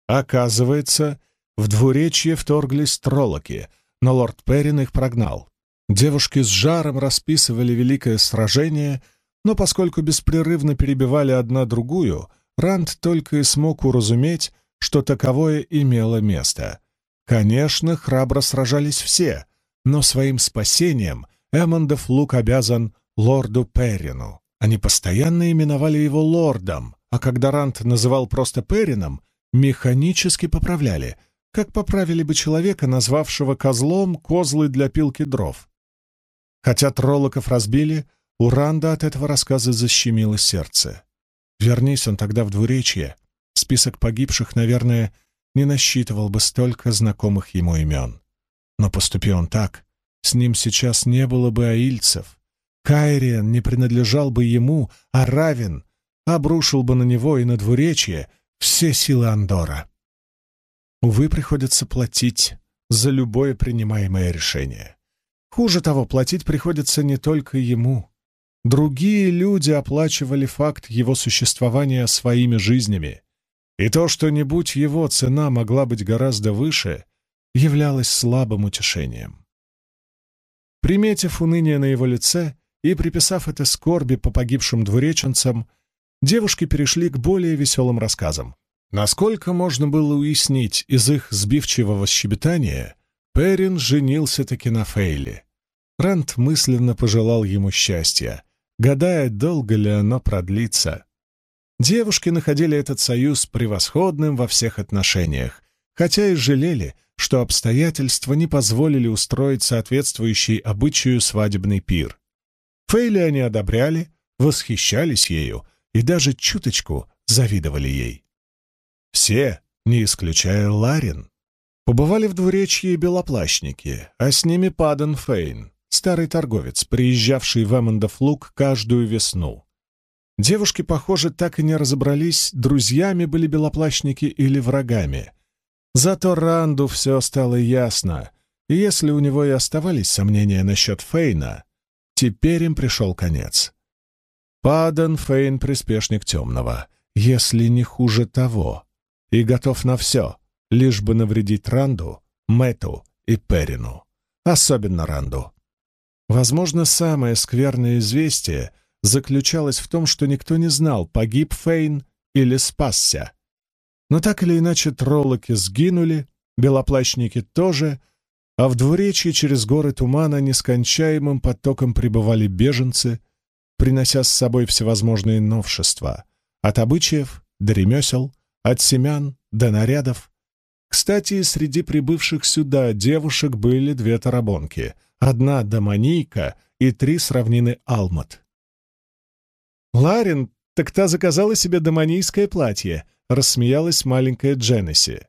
Оказывается, в двуречье вторглись троллоки, но лорд Перрин их прогнал. Девушки с жаром расписывали великое сражение, но поскольку беспрерывно перебивали одна другую, Ранд только и смог уразуметь, что таковое имело место. Конечно, храбро сражались все, но своим спасением Эммондов лук обязан лорду Перрину. Они постоянно именовали его лордом, а когда Ранд называл просто Перрином, механически поправляли, как поправили бы человека, назвавшего козлом козлы для пилки дров. Хотя троллоков разбили, у Ранда от этого рассказа защемило сердце. Вернись он тогда в двуречье, список погибших, наверное, не насчитывал бы столько знакомых ему имен. Но поступи он так, с ним сейчас не было бы аильцев. Кайриен не принадлежал бы ему, а равен обрушил бы на него и на двуречье все силы Андора. Увы, приходится платить за любое принимаемое решение. Хуже того, платить приходится не только ему. Другие люди оплачивали факт его существования своими жизнями, и то, что не будь его, цена могла быть гораздо выше, являлось слабым утешением. Приметив уныние на его лице и приписав это скорби по погибшим двуреченцам, девушки перешли к более веселым рассказам. Насколько можно было уяснить из их сбивчивого щебетания, Перин женился-таки на Фейле. Рант мысленно пожелал ему счастья, гадая, долго ли оно продлится. Девушки находили этот союз превосходным во всех отношениях, хотя и жалели, что обстоятельства не позволили устроить соответствующий обычаю свадебный пир. Фейли они одобряли, восхищались ею и даже чуточку завидовали ей. Все, не исключая Ларин, побывали в двуречье белоплащники, а с ними Паден Фейн, старый торговец, приезжавший в Эммондов каждую весну. Девушки, похоже, так и не разобрались, друзьями были белоплащники или врагами. Зато Ранду все стало ясно, и если у него и оставались сомнения насчет Фейна, теперь им пришел конец. Падан Фейн — приспешник темного, если не хуже того, и готов на все, лишь бы навредить Ранду, Мэту и Перину. Особенно Ранду. Возможно, самое скверное известие заключалось в том, что никто не знал, погиб Фейн или спасся. Но так или иначе троллоки сгинули, белоплащники тоже, а в двуречье через горы тумана нескончаемым потоком прибывали беженцы, принося с собой всевозможные новшества, от обычаев до ремесел, от семян до нарядов. Кстати, среди прибывших сюда девушек были две тарабонки, одна домонийка и три с равнины Алмат. «Ларин, так та заказала себе домонийское платье», — рассмеялась маленькая Дженнеси.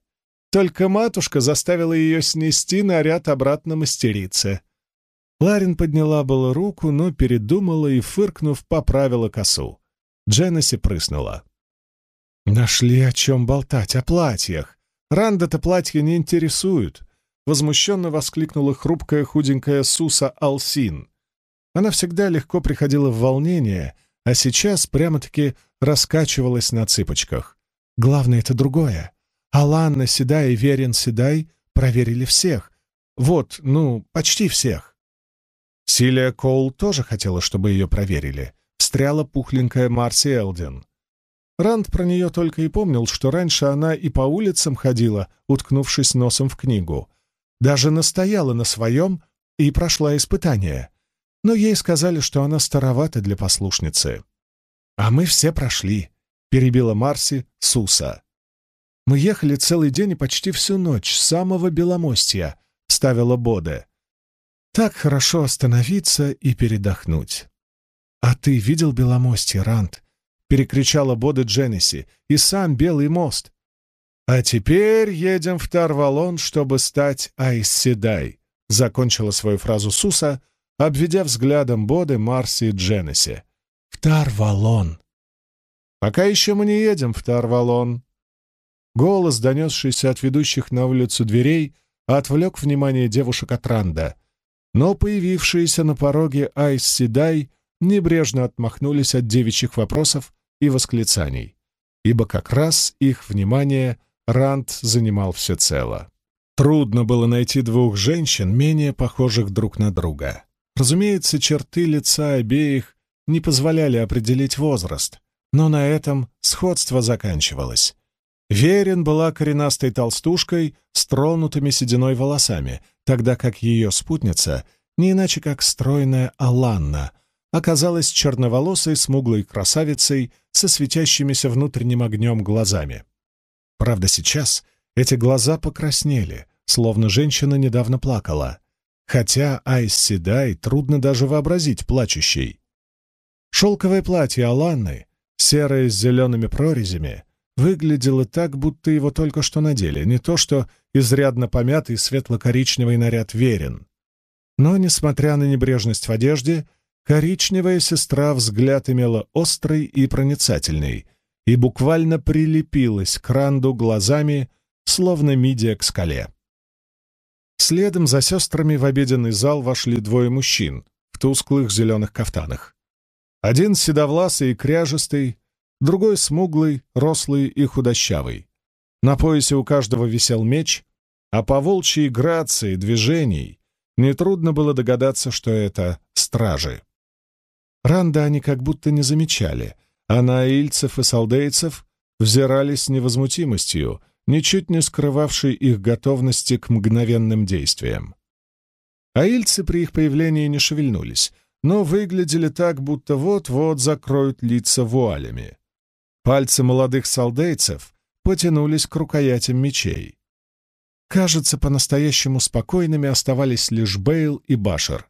Только матушка заставила ее снести наряд обратно мастерице. Ларин подняла было руку, но передумала и, фыркнув, поправила косу. Дженнеси прыснула. «Нашли о чем болтать, о платьях. Ранда-то платья не интересуют», — возмущенно воскликнула хрупкая худенькая Суса Алсин. Она всегда легко приходила в волнение, а сейчас прямо-таки раскачивалась на цыпочках. Главное — это другое. Аланна Седай и Верин Седай проверили всех. Вот, ну, почти всех. Силия Коул тоже хотела, чтобы ее проверили. Встряла пухленькая Марси Элден. Ранд про нее только и помнил, что раньше она и по улицам ходила, уткнувшись носом в книгу. Даже настояла на своем и прошла испытание. Но ей сказали, что она старовата для послушницы. А мы все прошли. — перебила Марси Суса. «Мы ехали целый день и почти всю ночь, с самого Беломостья», — ставила Боде. «Так хорошо остановиться и передохнуть». «А ты видел Беломостье, Рант?» — перекричала Боде Дженниси. «И сам Белый мост». «А теперь едем в Тарвалон, чтобы стать Айсседай», — закончила свою фразу Суса, обведя взглядом Боды, Марси и Дженнеси. «В Тарвалон!» «Пока еще мы не едем в Тарвалон». Голос, донесшийся от ведущих на улицу дверей, отвлек внимание девушек от Ранда, но появившиеся на пороге Айс небрежно отмахнулись от девичьих вопросов и восклицаний, ибо как раз их внимание Ранд занимал всецело. Трудно было найти двух женщин, менее похожих друг на друга. Разумеется, черты лица обеих не позволяли определить возраст, но на этом сходство заканчивалось. Верин была коренастой толстушкой с тронутыми сединой волосами, тогда как ее спутница, не иначе как стройная Аланна, оказалась черноволосой смуглой красавицей со светящимися внутренним огнем глазами. Правда, сейчас эти глаза покраснели, словно женщина недавно плакала, хотя Айс Седай трудно даже вообразить плачущей. Шелковое платье Аланны, серое с зелеными прорезями, выглядело так, будто его только что надели, не то что изрядно помятый светло-коричневый наряд верен. Но, несмотря на небрежность в одежде, коричневая сестра взгляд имела острый и проницательный и буквально прилепилась к Ранду глазами, словно мидия к скале. Следом за сестрами в обеденный зал вошли двое мужчин в тусклых зеленых кафтанах. Один седовласый и кряжестый, другой смуглый, рослый и худощавый. На поясе у каждого висел меч, а по волчьей грации движений нетрудно было догадаться, что это стражи. Ранда они как будто не замечали, а на ильцев и салдейцев взирали с невозмутимостью, ничуть не скрывавшей их готовности к мгновенным действиям. Аильцы при их появлении не шевельнулись, но выглядели так, будто вот-вот закроют лица вуалями. Пальцы молодых солдейцев потянулись к рукоятям мечей. Кажется, по-настоящему спокойными оставались лишь Бейл и Башер.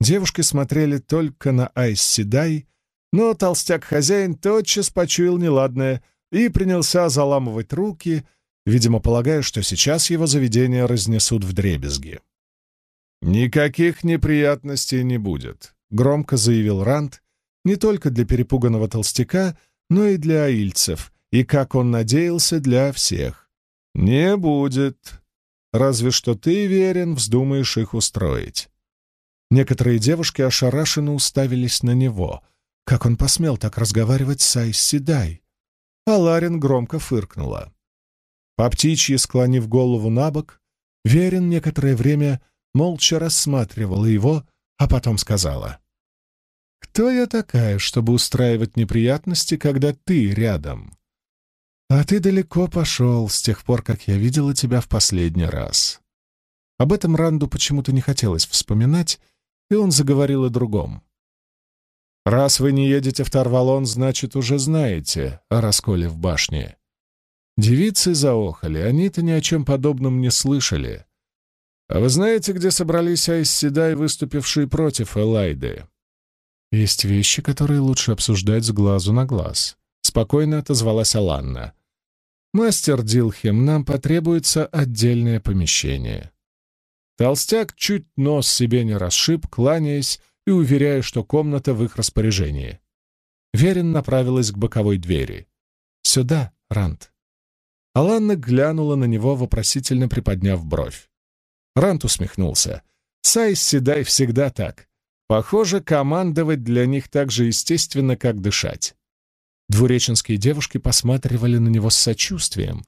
Девушки смотрели только на Айс Седай, но толстяк-хозяин тотчас почуял неладное и принялся заламывать руки, видимо, полагая, что сейчас его заведение разнесут в дребезги. «Никаких неприятностей не будет», — громко заявил Ранд, не только для перепуганного толстяка, но и для аильцев, и, как он надеялся, для всех. «Не будет. Разве что ты, верен, вздумаешь их устроить». Некоторые девушки ошарашенно уставились на него. Как он посмел так разговаривать с Айс Седай? а Ларин громко фыркнула. По птичьи склонив голову на бок, Верин некоторое время молча рассматривала его, а потом сказала. «Кто я такая, чтобы устраивать неприятности, когда ты рядом? А ты далеко пошел с тех пор, как я видела тебя в последний раз». Об этом Ранду почему-то не хотелось вспоминать, и он заговорил о другом. Раз вы не едете в Тарвалон, значит, уже знаете о расколе в башне. Девицы заохали, они-то ни о чем подобном не слышали. А вы знаете, где собрались Айсседай, выступившие против Элайды? Есть вещи, которые лучше обсуждать с глазу на глаз. Спокойно отозвалась Аланна. «Мастер Дилхем, нам потребуется отдельное помещение». Толстяк чуть нос себе не расшиб, кланяясь, и уверяя, что комната в их распоряжении. Верин направилась к боковой двери. «Сюда, Рант». Аланна глянула на него, вопросительно приподняв бровь. Рант усмехнулся. «Сайс Седай всегда так. Похоже, командовать для них так же естественно, как дышать». Двуреченские девушки посматривали на него с сочувствием.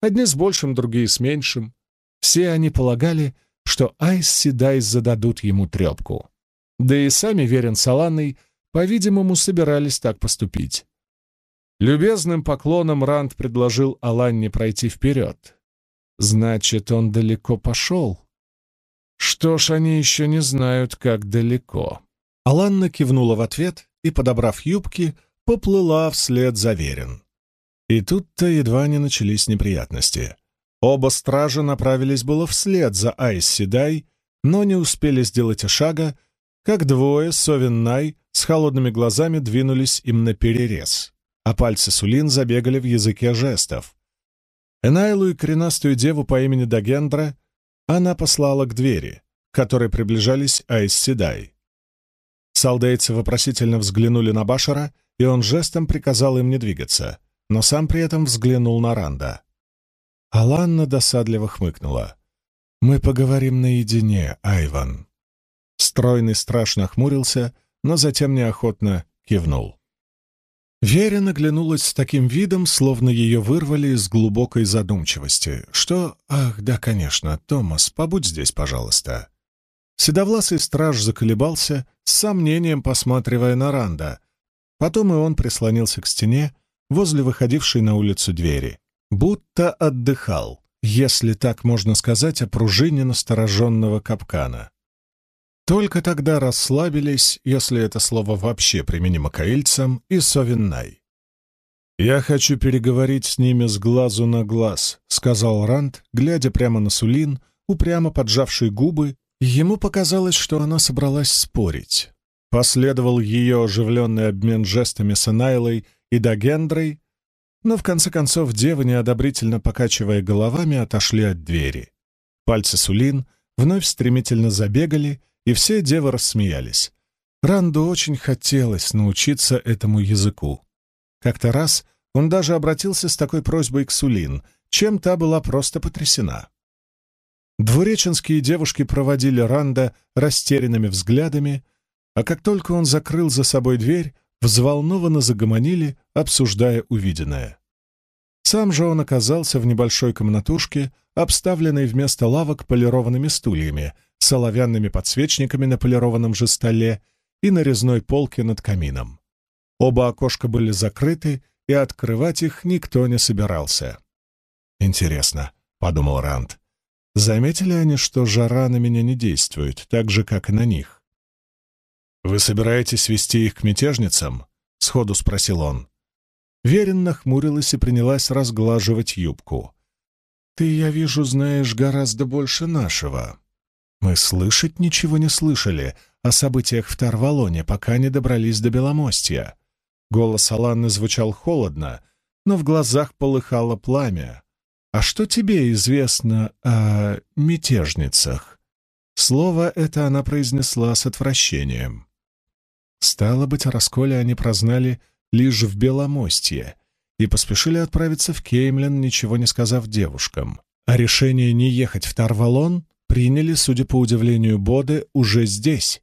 Одни с большим, другие с меньшим. Все они полагали, что Айс Седай зададут ему трепку. Да и сами Верен с Аланной, по-видимому, собирались так поступить. Любезным поклоном Ранд предложил Аланне пройти вперед. Значит, он далеко пошел? Что ж, они еще не знают, как далеко. Аланна кивнула в ответ и, подобрав юбки, поплыла вслед за Верен. И тут-то едва не начались неприятности. Оба стража направились было вслед за Айс Седай, но не успели сделать и шага, как двое, Совин Най, с холодными глазами двинулись им на перерез, а пальцы Сулин забегали в языке жестов. Энайлу и коренастую деву по имени Дагендра она послала к двери, к которой приближались Айс Седай. Салдейцы вопросительно взглянули на Башара и он жестом приказал им не двигаться, но сам при этом взглянул на Ранда. Аланна досадливо хмыкнула. «Мы поговорим наедине, Айван». Стройный страшно хмурился, но затем неохотно кивнул. Веря наглянулась с таким видом, словно ее вырвали из глубокой задумчивости. Что... Ах, да, конечно, Томас, побудь здесь, пожалуйста. Седовласый страж заколебался, с сомнением посматривая на Ранда. Потом и он прислонился к стене, возле выходившей на улицу двери. Будто отдыхал, если так можно сказать о пружине настороженного капкана. Только тогда расслабились, если это слово вообще применимо к аильцам, и Совиннай. «Я хочу переговорить с ними с глазу на глаз», — сказал Ранд, глядя прямо на Сулин, упрямо поджавший губы, ему показалось, что она собралась спорить. Последовал ее оживленный обмен жестами с Энайлой и Дагендрой, но в конце концов девы, неодобрительно покачивая головами, отошли от двери. Пальцы Сулин вновь стремительно забегали, и все девы рассмеялись. Ранду очень хотелось научиться этому языку. Как-то раз он даже обратился с такой просьбой к Сулин, чем та была просто потрясена. Двуреченские девушки проводили Ранда растерянными взглядами, а как только он закрыл за собой дверь, взволнованно загомонили, обсуждая увиденное. Сам же он оказался в небольшой комнатушке, обставленной вместо лавок полированными стульями — с оловянными подсвечниками на полированном же столе и на резной полке над камином. Оба окошка были закрыты, и открывать их никто не собирался. «Интересно», — подумал Ранд, — «заметили они, что жара на меня не действует, так же, как и на них?» «Вы собираетесь вести их к мятежницам?» — сходу спросил он. Верин нахмурилась и принялась разглаживать юбку. «Ты, я вижу, знаешь гораздо больше нашего. Мы слышать ничего не слышали о событиях в Тарвалоне, пока не добрались до Беломостья. Голос Аланны звучал холодно, но в глазах полыхало пламя. «А что тебе известно о мятежницах?» Слово это она произнесла с отвращением. Стало быть, о расколе они прознали лишь в Беломостье и поспешили отправиться в Кеймлен, ничего не сказав девушкам. А решение не ехать в Тарвалон приняли, судя по удивлению Боды, уже здесь.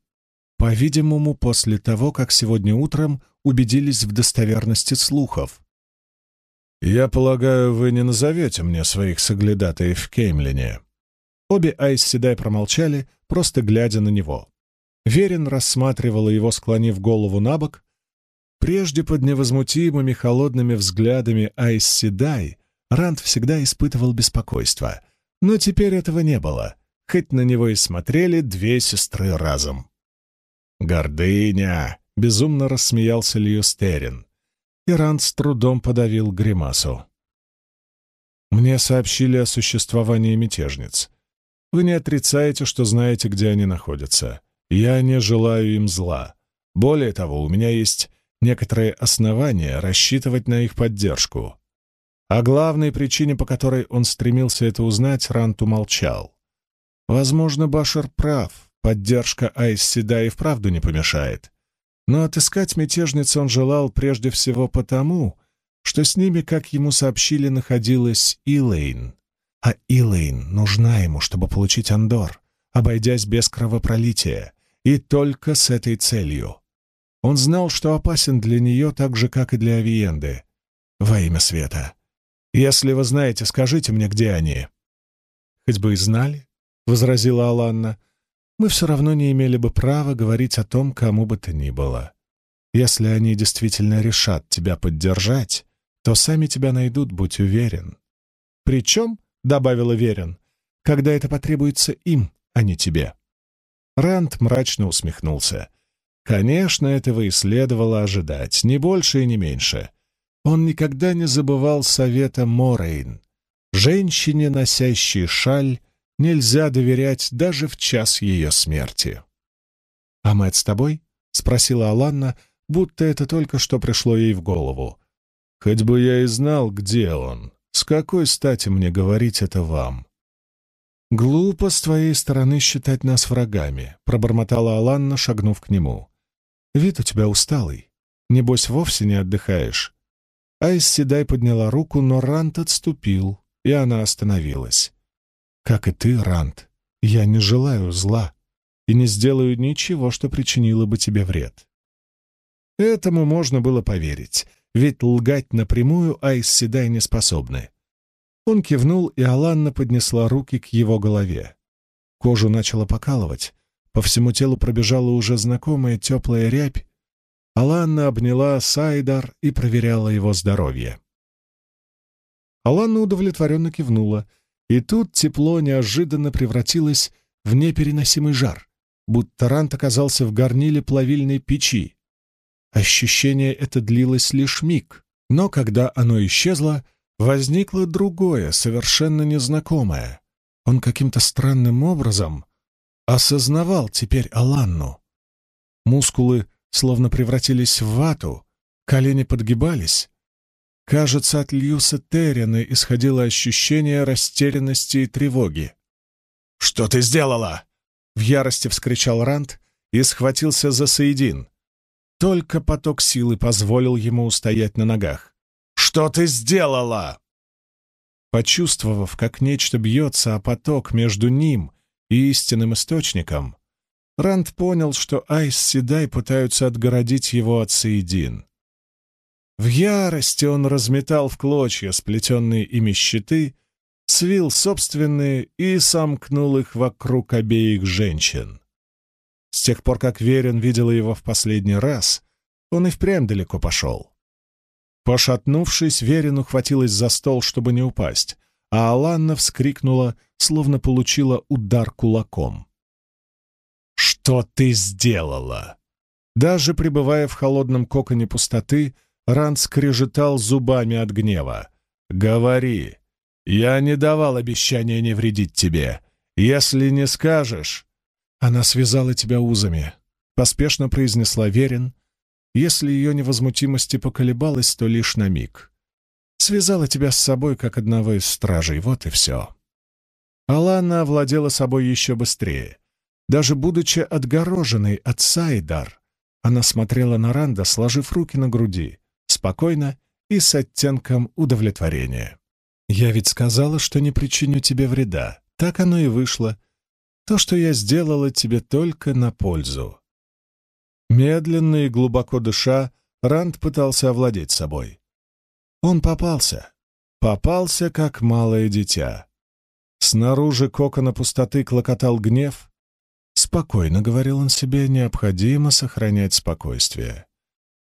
По-видимому, после того, как сегодня утром убедились в достоверности слухов. «Я полагаю, вы не назовете мне своих соглядатаев в Кеймлине?» Обе Айс промолчали, просто глядя на него. Верин рассматривала его, склонив голову на бок. Прежде под невозмутимыми холодными взглядами Айс Ранд всегда испытывал беспокойство, но теперь этого не было — хоть на него и смотрели две сестры разом. «Гордыня!» — безумно рассмеялся Льюстерин. Иран с трудом подавил гримасу. «Мне сообщили о существовании мятежниц. Вы не отрицаете, что знаете, где они находятся. Я не желаю им зла. Более того, у меня есть некоторые основания рассчитывать на их поддержку». О главной причине, по которой он стремился это узнать, Рант умолчал. Возможно, Башар прав, поддержка Айс-Седа и вправду не помешает. Но отыскать мятежниц он желал прежде всего потому, что с ними, как ему сообщили, находилась Илэйн. А Илэйн нужна ему, чтобы получить Андор, обойдясь без кровопролития, и только с этой целью. Он знал, что опасен для нее так же, как и для Авиенды. Во имя света. Если вы знаете, скажите мне, где они. Хоть бы и знали, — возразила Аланна, — «мы все равно не имели бы права говорить о том, кому бы то ни было. Если они действительно решат тебя поддержать, то сами тебя найдут, будь уверен». «Причем», — добавила Верин, — «когда это потребуется им, а не тебе». Ранд мрачно усмехнулся. Конечно, этого и следовало ожидать, не больше и не меньше. Он никогда не забывал совета Морейн, женщине, носящей шаль нельзя доверять даже в час ее смерти. «А Мэтт с тобой?» — спросила Аланна, будто это только что пришло ей в голову. «Хоть бы я и знал, где он. С какой стати мне говорить это вам?» «Глупо с твоей стороны считать нас врагами», — пробормотала Аланна, шагнув к нему. «Вид у тебя усталый. Небось, вовсе не отдыхаешь?» Айс Седай подняла руку, но Рант отступил, и она остановилась. «Как и ты, Рант, я не желаю зла и не сделаю ничего, что причинило бы тебе вред». Этому можно было поверить, ведь лгать напрямую Айс Седай не способны. Он кивнул, и Аланна поднесла руки к его голове. Кожу начала покалывать, по всему телу пробежала уже знакомая теплая рябь. Аланна обняла Сайдар и проверяла его здоровье. Аланна удовлетворенно кивнула, и тут тепло неожиданно превратилось в непереносимый жар, будто Рант оказался в горниле плавильной печи. Ощущение это длилось лишь миг, но когда оно исчезло, возникло другое, совершенно незнакомое. Он каким-то странным образом осознавал теперь Аланну. Мускулы словно превратились в вату, колени подгибались. Кажется, от Льюса Террина исходило ощущение растерянности и тревоги. «Что ты сделала?» — в ярости вскричал Рант и схватился за Саидин. Только поток силы позволил ему устоять на ногах. «Что ты сделала?» Почувствовав, как нечто бьется о поток между ним и истинным источником, Ранд понял, что Айс Седай пытаются отгородить его от Саидин. В ярости он разметал в клочья сплетенные ими щиты, свил собственные и сомкнул их вокруг обеих женщин. С тех пор, как Верин видела его в последний раз, он и впрямь далеко пошел. Пошатнувшись, Верин ухватилась за стол, чтобы не упасть, а Аланна вскрикнула, словно получила удар кулаком. «Что ты сделала?» Даже пребывая в холодном коконе пустоты, Ранд скрежетал зубами от гнева. «Говори! Я не давал обещания не вредить тебе. Если не скажешь...» «Она связала тебя узами», — поспешно произнесла Верин. Если ее невозмутимость и поколебалась, то лишь на миг. «Связала тебя с собой, как одного из стражей, вот и все». Алана овладела собой еще быстрее. Даже будучи отгороженной от Сайдар, она смотрела на Ранда, сложив руки на груди, спокойно и с оттенком удовлетворения. «Я ведь сказала, что не причиню тебе вреда. Так оно и вышло. То, что я сделала тебе только на пользу». Медленно и глубоко дыша, Ранд пытался овладеть собой. Он попался. Попался, как малое дитя. Снаружи кокона пустоты клокотал гнев. Спокойно, — говорил он себе, — необходимо сохранять спокойствие.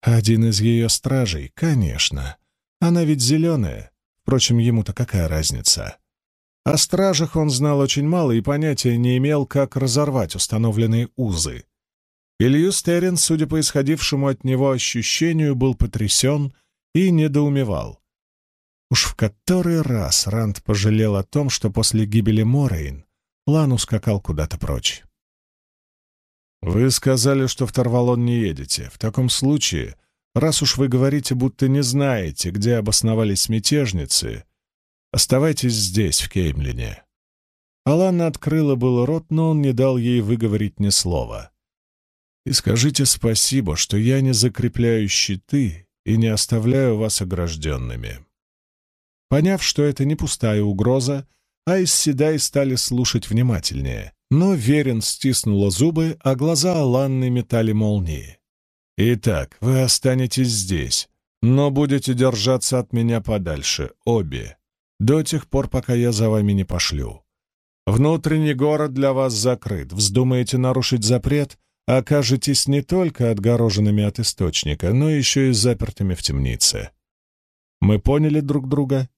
Один из ее стражей, конечно. Она ведь зеленая. Впрочем, ему-то какая разница? О стражах он знал очень мало и понятия не имел, как разорвать установленные узы. Илью Стерин, судя по исходившему от него ощущению, был потрясен и недоумевал. Уж в который раз Ранд пожалел о том, что после гибели Морейн Лан ускакал куда-то прочь. «Вы сказали, что в Тарвалон не едете. В таком случае, раз уж вы говорите, будто не знаете, где обосновались мятежницы, оставайтесь здесь, в Кеймлине». Алана открыла был рот, но он не дал ей выговорить ни слова. «И скажите спасибо, что я не закрепляю щиты и не оставляю вас огражденными». Поняв, что это не пустая угроза, Айс Седай стали слушать внимательнее. Но Верин стиснула зубы, а глаза Аланны метали молнии. «Итак, вы останетесь здесь, но будете держаться от меня подальше, обе, до тех пор, пока я за вами не пошлю. Внутренний город для вас закрыт. Вздумаете нарушить запрет, окажетесь не только отгороженными от источника, но еще и запертыми в темнице. Мы поняли друг друга?»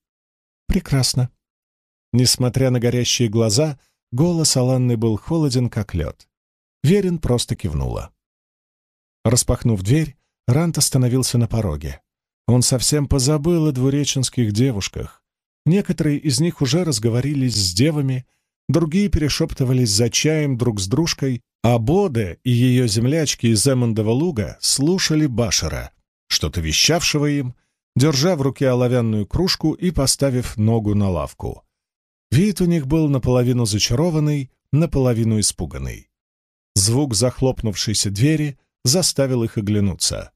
«Прекрасно». Несмотря на горящие глаза, голос Аланны был холоден, как лед. Верин просто кивнула. Распахнув дверь, Рант остановился на пороге. Он совсем позабыл о двуреченских девушках. Некоторые из них уже разговорились с девами, другие перешептывались за чаем друг с дружкой, а Боде и ее землячки из Эммондова луга слушали Башера, что-то вещавшего им, держа в руке оловянную кружку и поставив ногу на лавку. Вид у них был наполовину зачарованный, наполовину испуганный. Звук захлопнувшейся двери заставил их оглянуться.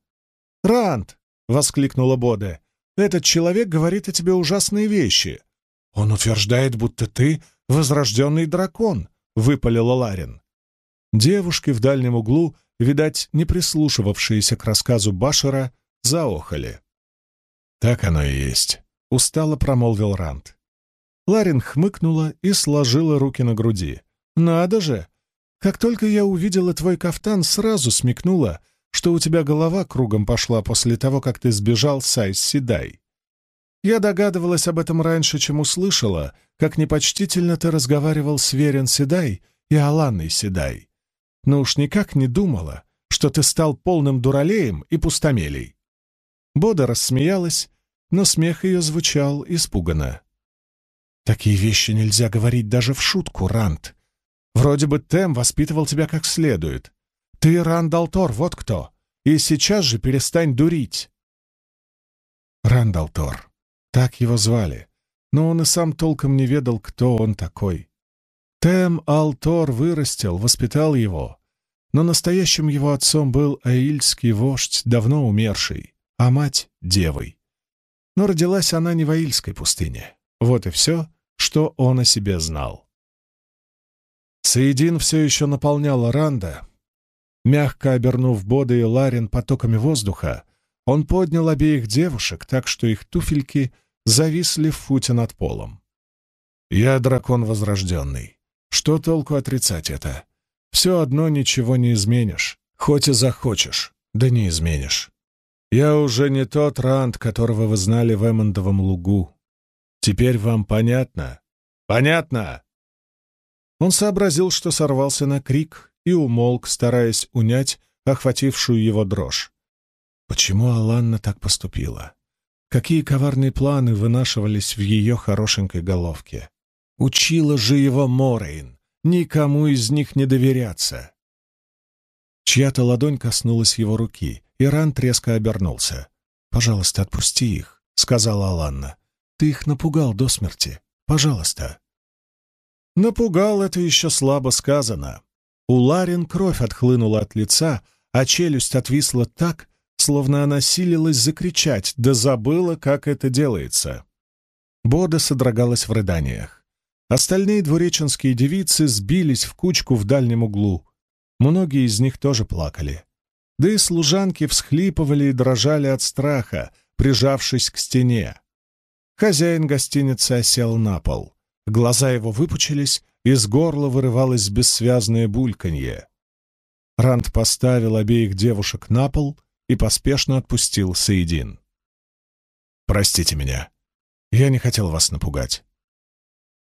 «Рант!» — воскликнула Боде. «Этот человек говорит о тебе ужасные вещи. Он утверждает, будто ты возрожденный дракон», — выпалила Ларин. Девушки в дальнем углу, видать, не прислушивавшиеся к рассказу Башера, заохали. «Так оно и есть», — устало промолвил Рант. Ларин хмыкнула и сложила руки на груди. «Надо же! Как только я увидела твой кафтан, сразу смекнула, что у тебя голова кругом пошла после того, как ты сбежал с Айс Седай. Я догадывалась об этом раньше, чем услышала, как непочтительно ты разговаривал с Верен Седай и Аланной Седай. Но уж никак не думала, что ты стал полным дуралеем и пустомелей. Бода рассмеялась, но смех ее звучал испуганно. «Такие вещи нельзя говорить даже в шутку, Рант. Вроде бы Тем воспитывал тебя как следует. Ты Рандалтор, вот кто. И сейчас же перестань дурить. Рандалтор. Так его звали. Но он и сам толком не ведал, кто он такой. Тем Алтор вырастил, воспитал его. Но настоящим его отцом был аильский вождь, давно умерший, а мать — девой. Но родилась она не в Аильской пустыне. Вот и все, что он о себе знал. Саидин все еще наполнял Ранда. Мягко обернув Бода и Ларин потоками воздуха, он поднял обеих девушек так, что их туфельки зависли в футе над полом. «Я дракон возрожденный. Что толку отрицать это? Все одно ничего не изменишь, хоть и захочешь, да не изменишь. Я уже не тот Ранд, которого вы знали в Эммондовом лугу. Теперь вам понятно? Понятно?» Он сообразил, что сорвался на крик и умолк, стараясь унять охватившую его дрожь. Почему Аланна так поступила? Какие коварные планы вынашивались в ее хорошенькой головке? Учила же его Морейн, никому из них не доверяться. Чья-то ладонь коснулась его руки, и Ран резко обернулся. «Пожалуйста, отпусти их», — сказала Аланна. «Ты их напугал до смерти. Пожалуйста». Напугал это еще слабо сказано. У Ларин кровь отхлынула от лица, а челюсть отвисла так, словно она силилась закричать, да забыла, как это делается. Бода содрогалась в рыданиях. Остальные двуреченские девицы сбились в кучку в дальнем углу. Многие из них тоже плакали. Да и служанки всхлипывали и дрожали от страха, прижавшись к стене. Хозяин гостиницы осел на пол. Глаза его выпучились, из горла вырывалось бессвязное бульканье. Ранд поставил обеих девушек на пол и поспешно отпустил Саидин. «Простите меня. Я не хотел вас напугать».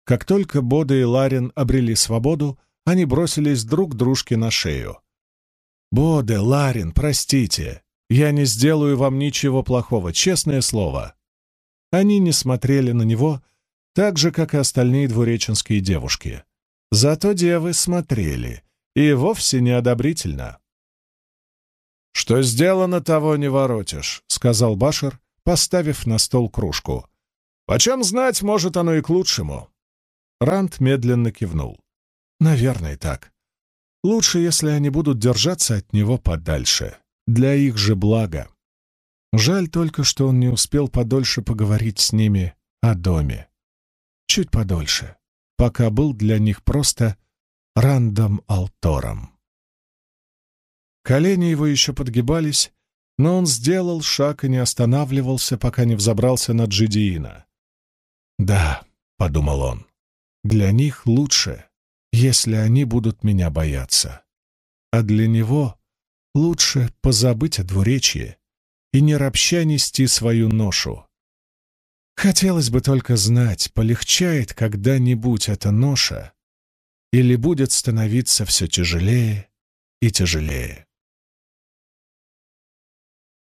Как только Бода и Ларин обрели свободу, они бросились друг дружке на шею. «Боде, Ларин, простите. Я не сделаю вам ничего плохого, честное слово». Они не смотрели на него, так же, как и остальные двуреченские девушки. Зато девы смотрели, и вовсе неодобрительно. «Что сделано, того не воротишь», — сказал Башер, поставив на стол кружку. «Почем знать, может, оно и к лучшему». Ранд медленно кивнул. «Наверное, так. Лучше, если они будут держаться от него подальше. Для их же блага. Жаль только, что он не успел подольше поговорить с ними о доме чуть подольше, пока был для них просто Рандом Алтором. Колени его еще подгибались, но он сделал шаг и не останавливался, пока не взобрался на Джидиина. «Да», — подумал он, — «для них лучше, если они будут меня бояться. А для него лучше позабыть о двуречье и не ропща нести свою ношу. Хотелось бы только знать, полегчает когда-нибудь эта ноша или будет становиться все тяжелее и тяжелее.